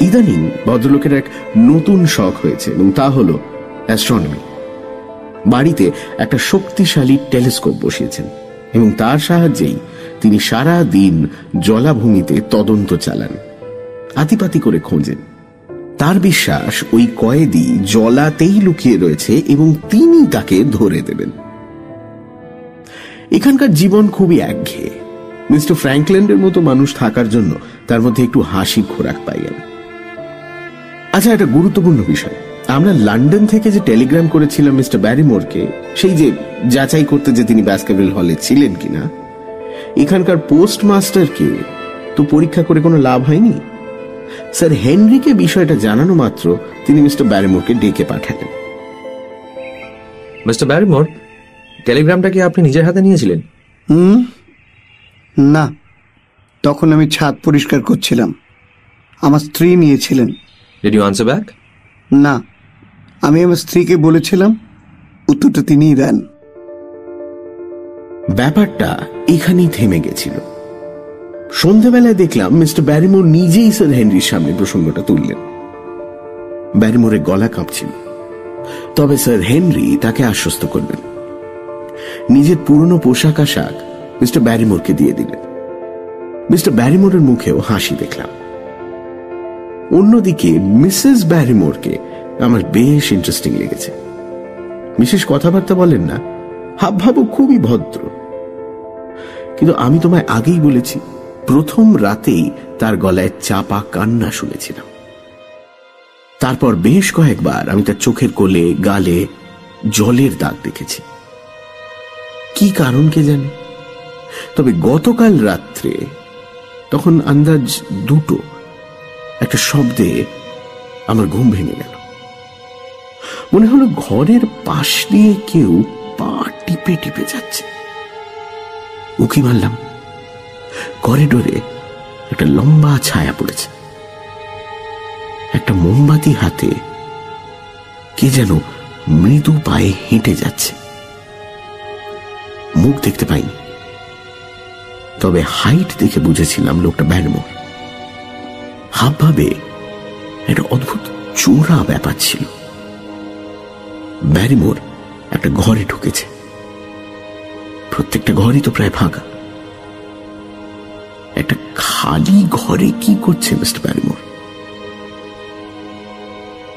ইদানিং ভদ্রলোকের এক নতুন শখ হয়েছে এবং তা হল অ্যাস্ট্রনমি। বাড়িতে একটা শক্তিশালী টেলিস্কোপ বসিয়েছেন এবং তার সাহায্যেই তিনি সারা দিন জলাভূমিতে তদন্ত চালান, আতিপাতি করে খোঁজেন। তার বিশ্বাস ওই কয়েদি জলাতেই লুকিয়ে রয়েছে এবং তিনি তাকে ধরে দেবেন। এখানকার জীবন খুবই একঘেয়ে। মিস্টার ফ্র্যাঙ্কল্যান্ডের মতো মানুষ থাকার জন্য তার মধ্যে একটু হাসির খোরাক পাই পাইয়েন। আচ্ছা একটা গুরুত্বপূর্ণ বিষয়। আমরা লন্ডন থেকে যে টেলিগ্রাম করেছিলাম মিস্টার ব্যারিমোরকে, সেই যে যাচাই করতে যে তিনি ব্যাসকেবেল হলে ছিলেন কিনা, এখানকার পোস্টমাস্টারকে তো পরীক্ষা করে কোনো লাভ হয়নি? স্যার হেনরিকে বিষয়টা জানানো মাত্র তিনি মিস্টার ব্যারিমোরকে ডেকে পাঠালেন। মিস্টার ব্যারিমোর টেলিগ্রামটা কি আপনি নিজের হাতে নিয়েছিলেন? হুম? না। তখন আমি ছাদ পরিষ্কার করছিলাম। আমার স্ত্রী নিয়েছিলেন। ডিড ইউ আনসার ব্যাক না। আমি আমার স্ত্রীকে বলেছিলাম উত্তরটা তিনিই দেন। ব্যাপারটা এখানেই থেমে গেছিল। সন্ধ্যাবেলায় দেখলাম মিস্টার ব্যারিমোর নিজেই স্যার হেনরির সামনে প্রসঙ্গটা তুললেন। ব্যারিমোরের গলা কাঁপছিল। তবে স্যার হেনরি তাকে আশ্বস্ত করলেন নিজের পুরনো পোশাক আশাক মিস্টার ব্যারিমোরকে দিয়ে দিলেন মিস্টার ব্যারিমোরের মুখেও হাসি দেখলাম। অন্যদিকে মিসেস ব্যারিমোরকে আমার বেশ ইন্টারেস্টিং লেগেছে। বিশেষ কথাবার্তা বলেন না, হাবভাবও খুবই ভদ্র। কিন্তু আমি তোমায় আগেই বলেছি, প্রথম রাতেই তার গলায় চাপা কান্না শুনেছিলাম। তারপর বেশ কয়েকবার আমি তার চোখের কোলে, গালে, জলের দাগ দেখেছি। কি কারণ কে জানে? তবে গতকাল রাত্রে তখন আন্দাজ দুটো, একটা শব্দে আমার ঘুম ভেঙে গেল। মনে হলো ঘরের পাশ দিয়ে কেউ পা টিপে টিপে যাচ্ছে। উকি মারলাম। করিডোরে একটা লম্বা ছায়া পড়েছে। একটা মোমবাতি হাতে কে যেন মৃদু পায়ে হেঁটে যাচ্ছে। মুখ দেখতে পাইনি। তবে হাইট দেখে বুঝেছিলাম লোকটা ব্যানমোর হাবভাবে একটা অদ্ভুত চোরা ব্যাপার ছিল। ব্যারিমোর একটা ঘরে ঢুকেছে। প্রত্যেকটা ঘরই তো প্রায় ফাঁকা। একটা খালি ঘরে কি করছে মিস্টার ব্যারিমোর?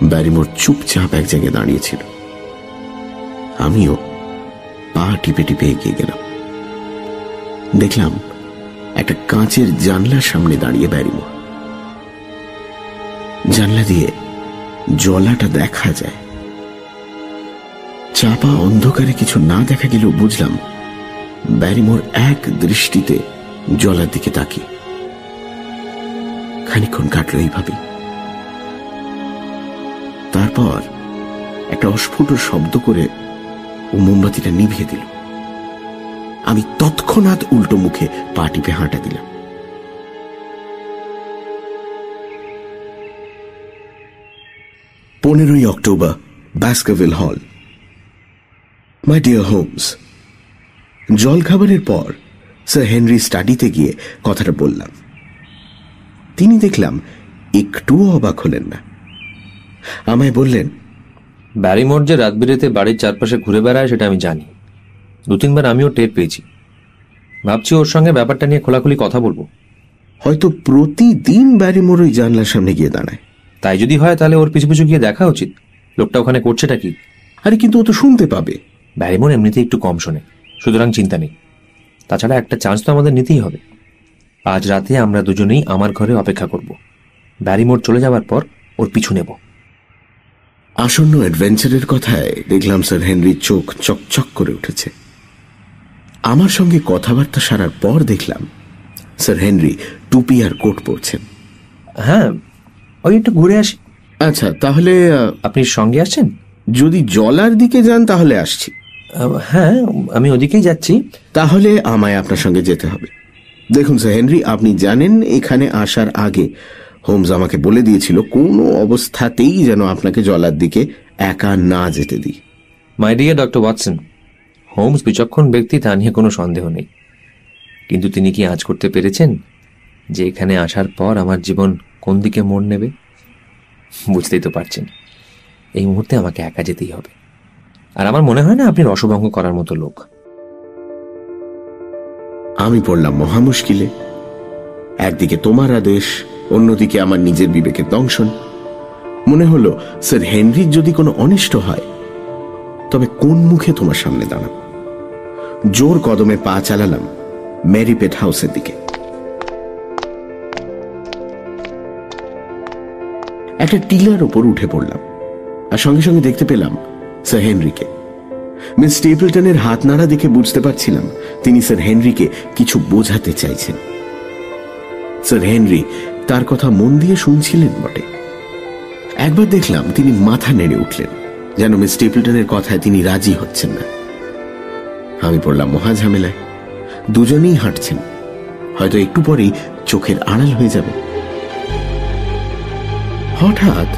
ব্যারিমোর চুপচাপ এক জায়গায় দাঁড়িয়েছিল আমিও পা টিপে টিপে এগিয়ে গেলাম। দেখলাম একটা কাঁচের জানলার সামনে দাঁড়িয়ে ব্যারিমোর জানলা দিয়ে জলাটা দেখা যায়। চাপা অন্ধকারে কিছু না দেখা গেলেও বুঝলাম ব্যারিমোর এক দৃষ্টিতে জলার দিকে তাকিয়ে। খানিক্ষণ কাটলো এইভাবে তারপর একটা অস্ফুট শব্দ করে ও মোমবাতিটা নিভিয়ে দিল। আমি তৎক্ষণাৎ উল্টো মুখে পা টিপে হাঁটা দিলাম। পনেরোই অক্টোবর ব্যাস্কাভিল হল। মাই ডিয়ার হোমস জলখাবারের পর স্যার হেনরি স্টাডিতে গিয়ে কথাটা বললাম। তিনি দেখলাম একটুও অবাক হলেন না। আমায় বললেন ব্যারিমোর যে রাত বিরেতে বাড়ির চারপাশে ঘুরে বেড়ায় সেটা আমি জানি। দু তিনবার আমিও টের পেয়েছি। ভাবছি ওর সঙ্গে ব্যাপারটা নিয়ে খোলাখুলি কথা বলব। হয়তো প্রতিদিন ব্যারিমোর ওই জানলার সামনে গিয়ে দাঁড়ায়। তাই যদি হয় তাহলে ওর পিছু পিছু গিয়ে দেখা উচিত। লোকটা ওখানে করছেটা কি? আরে কিন্তু ও তো শুনতে পাবে। ব্যারিমোর এমনিতেই একটু কম শোনে সুতরাং চিন্তা নেই। তাছাড়া একটা চান্স তো আমাদের নিতেই হবে। আজ রাতে আমরা দুজনেই আমার ঘরে অপেক্ষা করব। ব্যারিমোর চলে যাওয়ার পর ওর পিছু নেব। আসন্ন অ্যাডভেঞ্চারের কথায় দেখলাম স্যার হেনরির চোখ চকচক করে উঠেছে। আমার সঙ্গে কথাবার্তা সারার পর দেখলাম স্যার হেনরি টুপি আর কোট পরছেন। হ্যাঁ ওই একটু ঘুরে আসি। আচ্ছা তাহলে আপনি সঙ্গে আসছেন যদি জলার দিকে যান তাহলে আসছি। হ্যাঁ আমি ওদিকেই যাচ্ছি। তাহলে আমায় আপনার সঙ্গে যেতে হবে। দেখুন স্যার হেনরি আপনি জানেন এখানে আসার আগে হোমস আমাকে বলে দিয়েছিল কোনো অবস্থাতেই যেন আপনাকে জলার দিকে একা না যেতে দিই। My dear doctor Watson Holmes বিচক্ষণ ব্যক্তি তা নিয়ে কোনো সন্দেহ নেই। কিন্তু তিনি কি আজ করতে পেরেছেন যে এখানে আসার পর আমার জীবন কোন দিকে মোড় নেবে? বুঝতেই তো পারছেন এই মুহূর্তে আমাকে একা যেতেই হবে। আর আমার মনে হয় না আপনি রসভঙ্গ করার মতো লোক। আমি পড়লাম মহা মুশকিলে একদিকে তোমার আদেশ অন্যদিকে আমার নিজের বিবেকের দংশন। মনে হলো, স্যার হেনরির যদি কোনো অনিষ্ট হয়, তবে কোন মুখে তোমার সামনে দাঁড়াব? জোর কদমে পা চালালাম ম্যারিপেট হাউসের দিকে। একটা টিলার ওপর উঠে পড়লাম আর সঙ্গে সঙ্গে দেখতে পেলাম স্যার হেনরিকে। মিস স্টেপলটনের হাত নাড়া দেখে বুঝতে পারছিলাম তিনি স্যার হেনরিকে কিছু বোঝাতে চাইছেন। স্যার হেনরি তার কথা মন দিয়ে শুনছিলেন বটে। একবার দেখলাম তিনি মাথা নেড়ে উঠলেন, যেন মিস স্টেপলটনের কথায় তিনি রাজি হচ্ছেন না। আমি পড়লাম মহা ঝামেলায়। দুজনেই হাঁটছেন। হয়তো একটু পরেই চোখের আড়াল হয়ে যাবে। হঠাৎ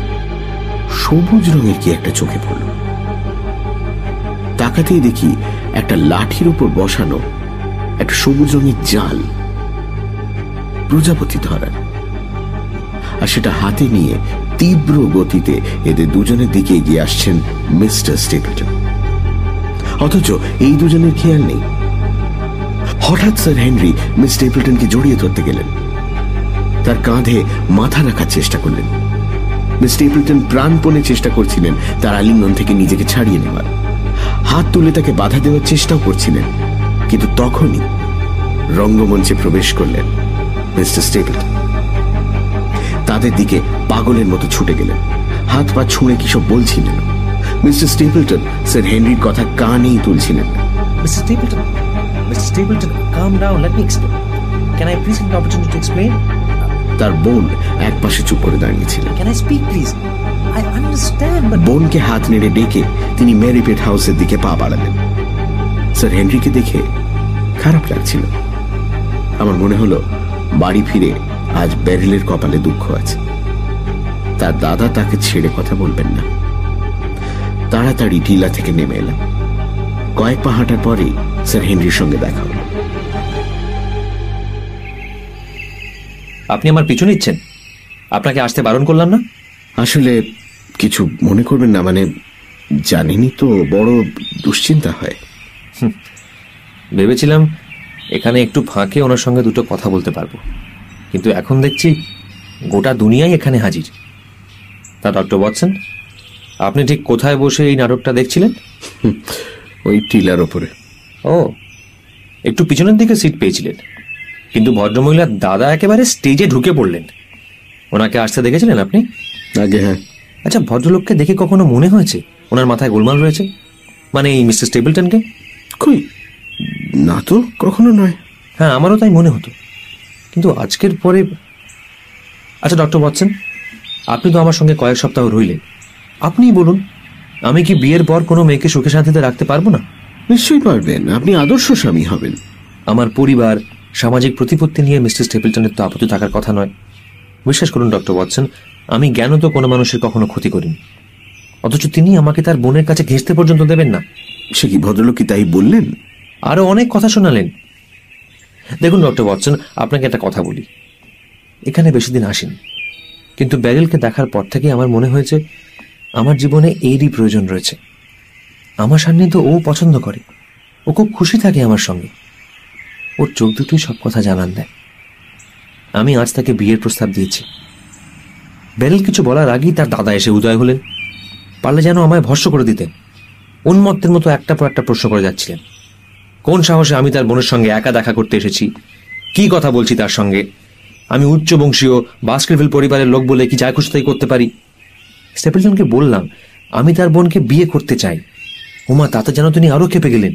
সবুজ রঙের কি একটা চোখে পড়ল। তাকাতেই দেখি একটা লাঠির উপর বসানো একটা সবুজ রঙের জাল। প্রজাপতি ধরার। আর সেটা হাতে নিয়ে তীব্র গতিতে এদের দুজনের দিকে এগিয়ে আসছেন মিস্টার স্টেপলটন অথচ এই দুজনের খেয়াল নেই? হঠাৎ স্যার হেনরি মিস স্টেপলটনকে জড়িয়ে ধরতে গেলেন। তার কাঁধে মাথা রাখার চেষ্টা করলেন। মিস স্টেপলটন প্রাণপণে চেষ্টা করছিলেন তার আলিঙ্গন থেকে নিজেকে ছাড়িয়ে নেওয়ার। হাত তুলে তাকে বাধা দেওয়ার চেষ্টাও করছিলেন। কিন্তু তখনই রঙ্গমঞ্চে প্রবেশ করলেন মিস্টার স্টেপলটন। তাদের দিকে পাগলের মতো ছুটে গেলেন। হাত পা ছুঁড়ে কিসব বলছিলেন? মিস্টার স্টেপলটন স্যার হেনরির কথা কানেই তুলছিলেন তার বোন এক পাশে চুপ করে দাঁড়িয়েছিলেন বোনকে হাত নেড়ে ডেকে তিনি মেরিপেট হাউসের দিকে পা বাড়ালেন। স্যার হেনরিকে দেখে খারাপ লাগছিল। আমার মনে হলো বাড়ি ফিরে আজ ব্যারেলের কপালে দুঃখ আছে। তার দাদা তাকে ছেড়ে কথা বলবেন না। তাড়াতাড়ি টিলা থেকে নেমে এলাম। কয়েক পা হাঁটার পরেই স্যার হেনরির সঙ্গে দেখা হলো। আপনি আমার পিছু নিচ্ছেন? আপনাকে আসতে বারণ করলাম না? আসলে কিছু মনে করবেন না মানে জানেনই তো বড় দুশ্চিন্তা হয়। ভেবেছিলাম এখানে একটু ফাঁকে ওনার সঙ্গে দুটো কথা বলতে পারব। কিন্তু এখন দেখছি গোটা দুনিয়াই এখানে হাজির। তা ডক্টর ওয়াটসন আপনি ঠিক কোথায় বসে এই নাটকটা দেখছিলেন? ওই টিলার ওপরে। ও একটু পিছনের দিকে সিট পেয়েছিলেন। কিন্তু ভদ্রমহিলার দাদা একেবারে স্টেজে ঢুকে পড়লেন। ওনাকে আসতে দেখেছিলেন আপনি? আগে হ্যাঁ। আচ্ছা ভদ্রলোককে দেখে কখনো মনে হয়েছে ওনার মাথায় গোলমাল রয়েছে? মানে এই মিস্টার স্টেবলটনকে কই না তো কখনো নয়। হ্যাঁ আমারও তাই মনে হতো। কিন্তু আজকের পরে আচ্ছা ডক্টর ওয়াটসন আপনি তো আমার সঙ্গে কয়েক সপ্তাহ রইলেন। আপনিই বলুন আমি কি বিয়ের পর কোনো মেয়েকে সুখে শান্তিতে রাখতে পারব না? নিশ্চয়ই পারবেন। আপনি আদর্শ স্বামী হবেন। আমার পরিবার সামাজিক প্রতিপত্তি নিয়ে মিস্টার স্টেপলটনের তো আপত্তি থাকার কথা নয়। বিশ্বাস করুন ডক্টর ওয়াটসন আমি জ্ঞান তো কোনো মানুষের কখনো ক্ষতি করিনি। অথচ তিনি আমাকে তার বোনের কাছে ঘেঁচতে পর্যন্ত দেবেন না। সে কি ভদ্রলোক কি তাই বললেন? আরও অনেক কথা শোনালেন। দেখুন, ডক্টর ওয়াটসন, আপনাকে একটা কথা বলি। এখানে বেশি দিন আসেনি। কিন্তু ব্যারেলকে দেখার পর থেকে আমার মনে হয়েছে, আমার জীবনে এরই প্রয়োজন রয়েছে। আমার সান্নিধ্য ও পছন্দ করে। ও খুব খুশি থাকে আমার সঙ্গে। ওর চোখ দুটোই সব কথা জানান দেয়। আমি আজ তাকে বিয়ের প্রস্তাব দিয়েছি। ব্যারেল কিছু বলার আগেই তার দাদা এসে উদয় হলেন। পারলে যেন আমায় ভস্য করে দিতেন। উন্মত্তের মতো একটা পর একটা প্রশ্ন করে যাচ্ছিলেন। কোন সাহসে আমি তার বোনের সঙ্গে একা দেখা করতে এসেছি? কি কথা বলছি তার সঙ্গে? আমি উচ্চ বংশীয় বাস্কেটভিল পরিবারের লোক বলে কি যা খুশি তাই করতে পারি? স্টেপলটনকে বললাম, আমি তার বোনকে বিয়ে করতে চাই। উমা, তাতে যেন তিনি আরও খেপে গেলেন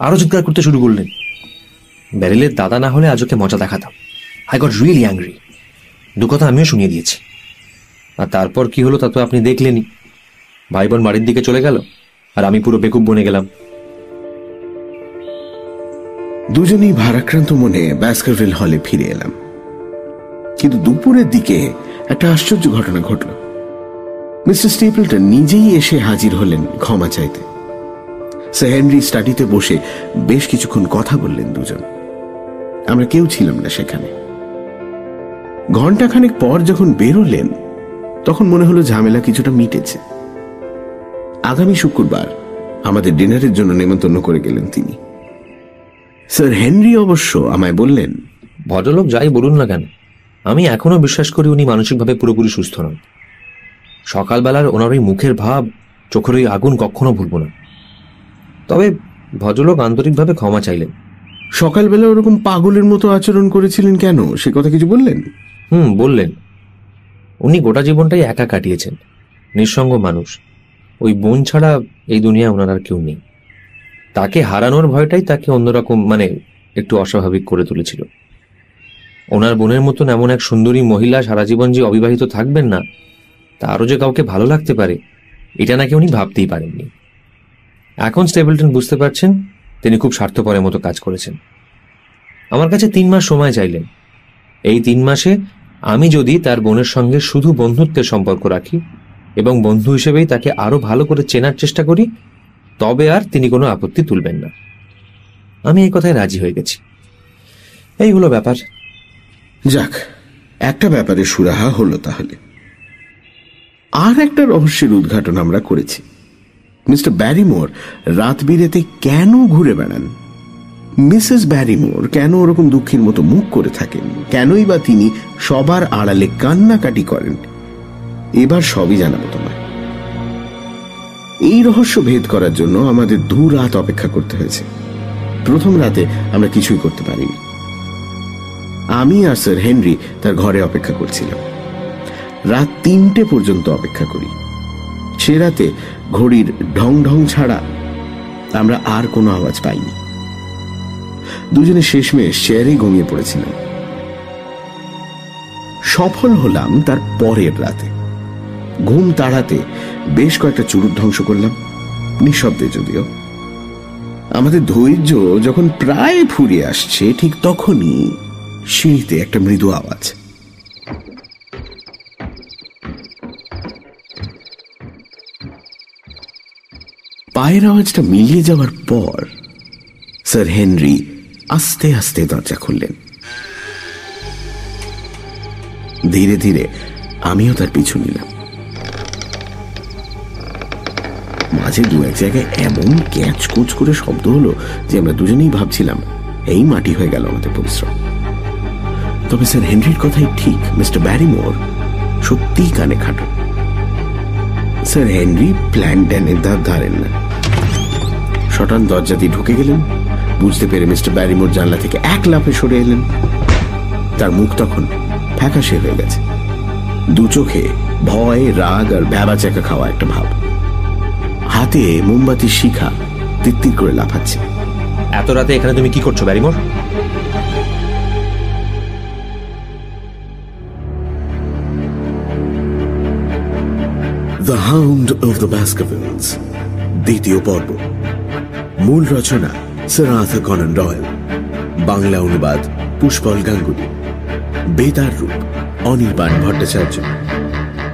আরও চিৎকার করতে শুরু করলেন। ব্যারেলের দাদা না হলে আজ ওকে মজা দেখাতাম। আই গট রিয়েলি অ্যাংরি দু কথা আমিও শুনিয়ে দিয়েছি। আর তারপর কি হলো তা তো আপনি দেখলেনই। ভাই বোন বাড়ির দিকে চলে গেল, আর আমি পুরো বেকুব বনে গেলাম। দুজনেই ভারাক্রান্ত মনে ব্যাস্কারভিল হলে ফিরে এলাম। কিন্তু দুপুরের দিকে একটা আশ্চর্য ঘটনা ঘটল। মিস্টার স্টেপলটন নিজেই এসে হাজির হলেন ক্ষমা চাইতে। স্যার হেনরি স্টাডিতে বসে বেশ কিছুক্ষণ কথা বললেন দুজন। আমরা কেউ ছিলাম না সেখানে। ঘন্টাখানেক পর যখন বেরোলেন, তখন মনে হলো ঝামেলা কিছুটা মিটেছে। আগামী শুক্রবার আমাদের ডিনারের জন্য নেমন্তন্ন করে গেলেন তিনি। স্যার হেনরি অবশ্য আমায় বললেন ভদ্রলোক যাই বলুন না কেন আমি এখনও বিশ্বাস করি উনি মানসিকভাবে পুরোপুরি সুস্থ নন। সকালবেলার ওনার ওই মুখের ভাব চোখের ওই আগুন কখনো ভুলব না। তবে ভদ্রলোক আন্তরিকভাবে ক্ষমা চাইলেন। সকালবেলা ওরকম পাগলের মতো আচরণ করেছিলেন কেন? সে কথা কিছু বললেন? হুম বললেন। উনি গোটা জীবনটাই একা কাটিয়েছেন। নিঃসঙ্গ মানুষ। ওই বোন ছাড়া এই দুনিয়ায় ওনার আর কেউ নেই। তাকে হারানোর ভয়টাই তাকে অন্যরকম মানে একটু অস্বাভাবিক করে তুলেছিল। ওনার বোনের মতন এমন এক সুন্দরী মহিলা সারা জীবন যে অবিবাহিত থাকবেন না, তারও যে কাউকে ভালো লাগতে পারে, এটা নাকি উনি ভাবতেই পারেননি। এখন স্টেবলটন বুঝতে পারছেন তিনি খুব স্বার্থপরের মতো কাজ করেছেন। আমার কাছে তিন মাস সময় চাইলেন। এই তিন মাসে আমি যদি তার বোনের সঙ্গে শুধু বন্ধুত্বের সম্পর্ক রাখি এবং বন্ধু হিসেবেই তাকে আরও ভালো করে চেনার চেষ্টা করি তবে আর তিনি কোনো আপত্তি তুলবেন না। আমি এই কথায় রাজি হয়ে গেছি। এই হলো ব্যাপার। যাক, একটা ব্যাপারে সুরাহা হলো তাহলে। আর একটা রহস্যের উদ্ঘাটন আমরা করেছি। মিস্টার ব্যারিমোর রাত বিরেতে কেন ঘুরে বেড়ান? মিসেস ব্যারিমোর কেন ওরকম দুঃখের মতো মুখ করে থাকেন? কেনই বা তিনি সবার আড়ালে কান্নাকাটি করেন? এবার সবই জানাব তোমায় এই রহস্য ভেদ করার জন্য আমাদের দু রাত অপেক্ষা করতে হয়েছে। প্রথম রাতে আমরা কিছুই করতে পারিনি। আমি আর স্যার হেনরি তার ঘরে অপেক্ষা করছিলাম। রাত তিনটে পর্যন্ত অপেক্ষা করি। সে রাতে ঘড়ির ঢং ঢং ছাড়া আমরা আর কোনো আওয়াজ পাইনি। দুজনে শেষমেশ চেয়ারে ঘুমিয়ে পড়েছিলাম। সফল হলাম তার পরের রাতে। ঘুম তাড়াতে বেশ কয়েকটা চুরুট ধ্বংস করলাম, নিঃশব্দে যদিও। আমাদের ধৈর্য যখন প্রায় ফুরিয়ে আসছে, ঠিক তখনই সিঁড়িতে একটা মৃদু আওয়াজ। পায়ের আওয়াজটা মিলিয়ে যাওয়ার পর স্যার হেনরি আস্তে আস্তে দরজা খুললেন। ধীরে ধীরে আমিও তার পিছু নিলাম। মাঝে দু এক জায়গায় এমন ক্যাচ কুচ করে শব্দ হলো যে আমরা দুজনেই ভাবছিলাম, এই মাটি হয়ে গেল আমাদের পরিশ্রম। তবে স্যার, হেনরির কথাই ঠিক, মিস্টার ব্যারিমোর সত্যিই কানে খাটো। স্যার, হেনরি প্ল্যান ড্যানের ধার ধারেন না। শটান দরজা দিয়ে ঢুকে গেলেন, বুঝতে পেরে মিস্টার ব্যারিমোর জানলা থেকে এক লাফে সরে এলেন। তার মুখ তখন ফ্যাকাশে হয়ে গেছে। দু চোখে ভয়, রাগ আর ভ্যাবা চাকা খাওয়া একটা ভাব। হাতে মোমবাতির শিখা তিত্তির করে লাফাচ্ছে। এত রাতে এখানে তুমি কি করছ Barrymore? The Hound of the Baskervilles দ্বিতীয় পর্ব। মূল রচনা sir Arthur Conan Doyle Bangla অনুবাদ পুষ্পল গাঙ্গুলি। বেতার রূপ অনির্বাণ ভট্টাচার্য।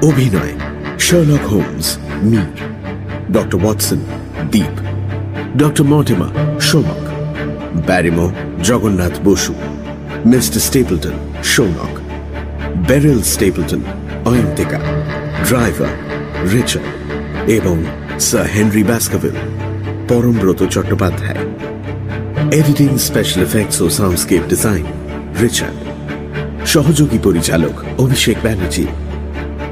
অভিনয় Sherlock Holmes Mir. Doctor Watson Deep doctor Mortimer Somak Barrymore Jagannath Basu mister Stapleton Sounak Beryl Stapleton Ayantika driver Richard এবং sir Henry Baskerville Parambrata Chattopadhyay editing special effects ও সাউন্ডস্কেপ ডিজাইন রিচার্ড সহযোগী পরিচালক অভিষেক ব্যানার্জি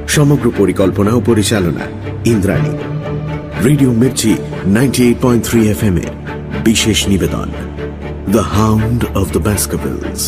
সমগ্র পরিকল্পনা ও পরিচালনা Indrani radio Mirchi ninety eight point three FM M এর বিশেষ নিবেদন the Hound of the Baskervilles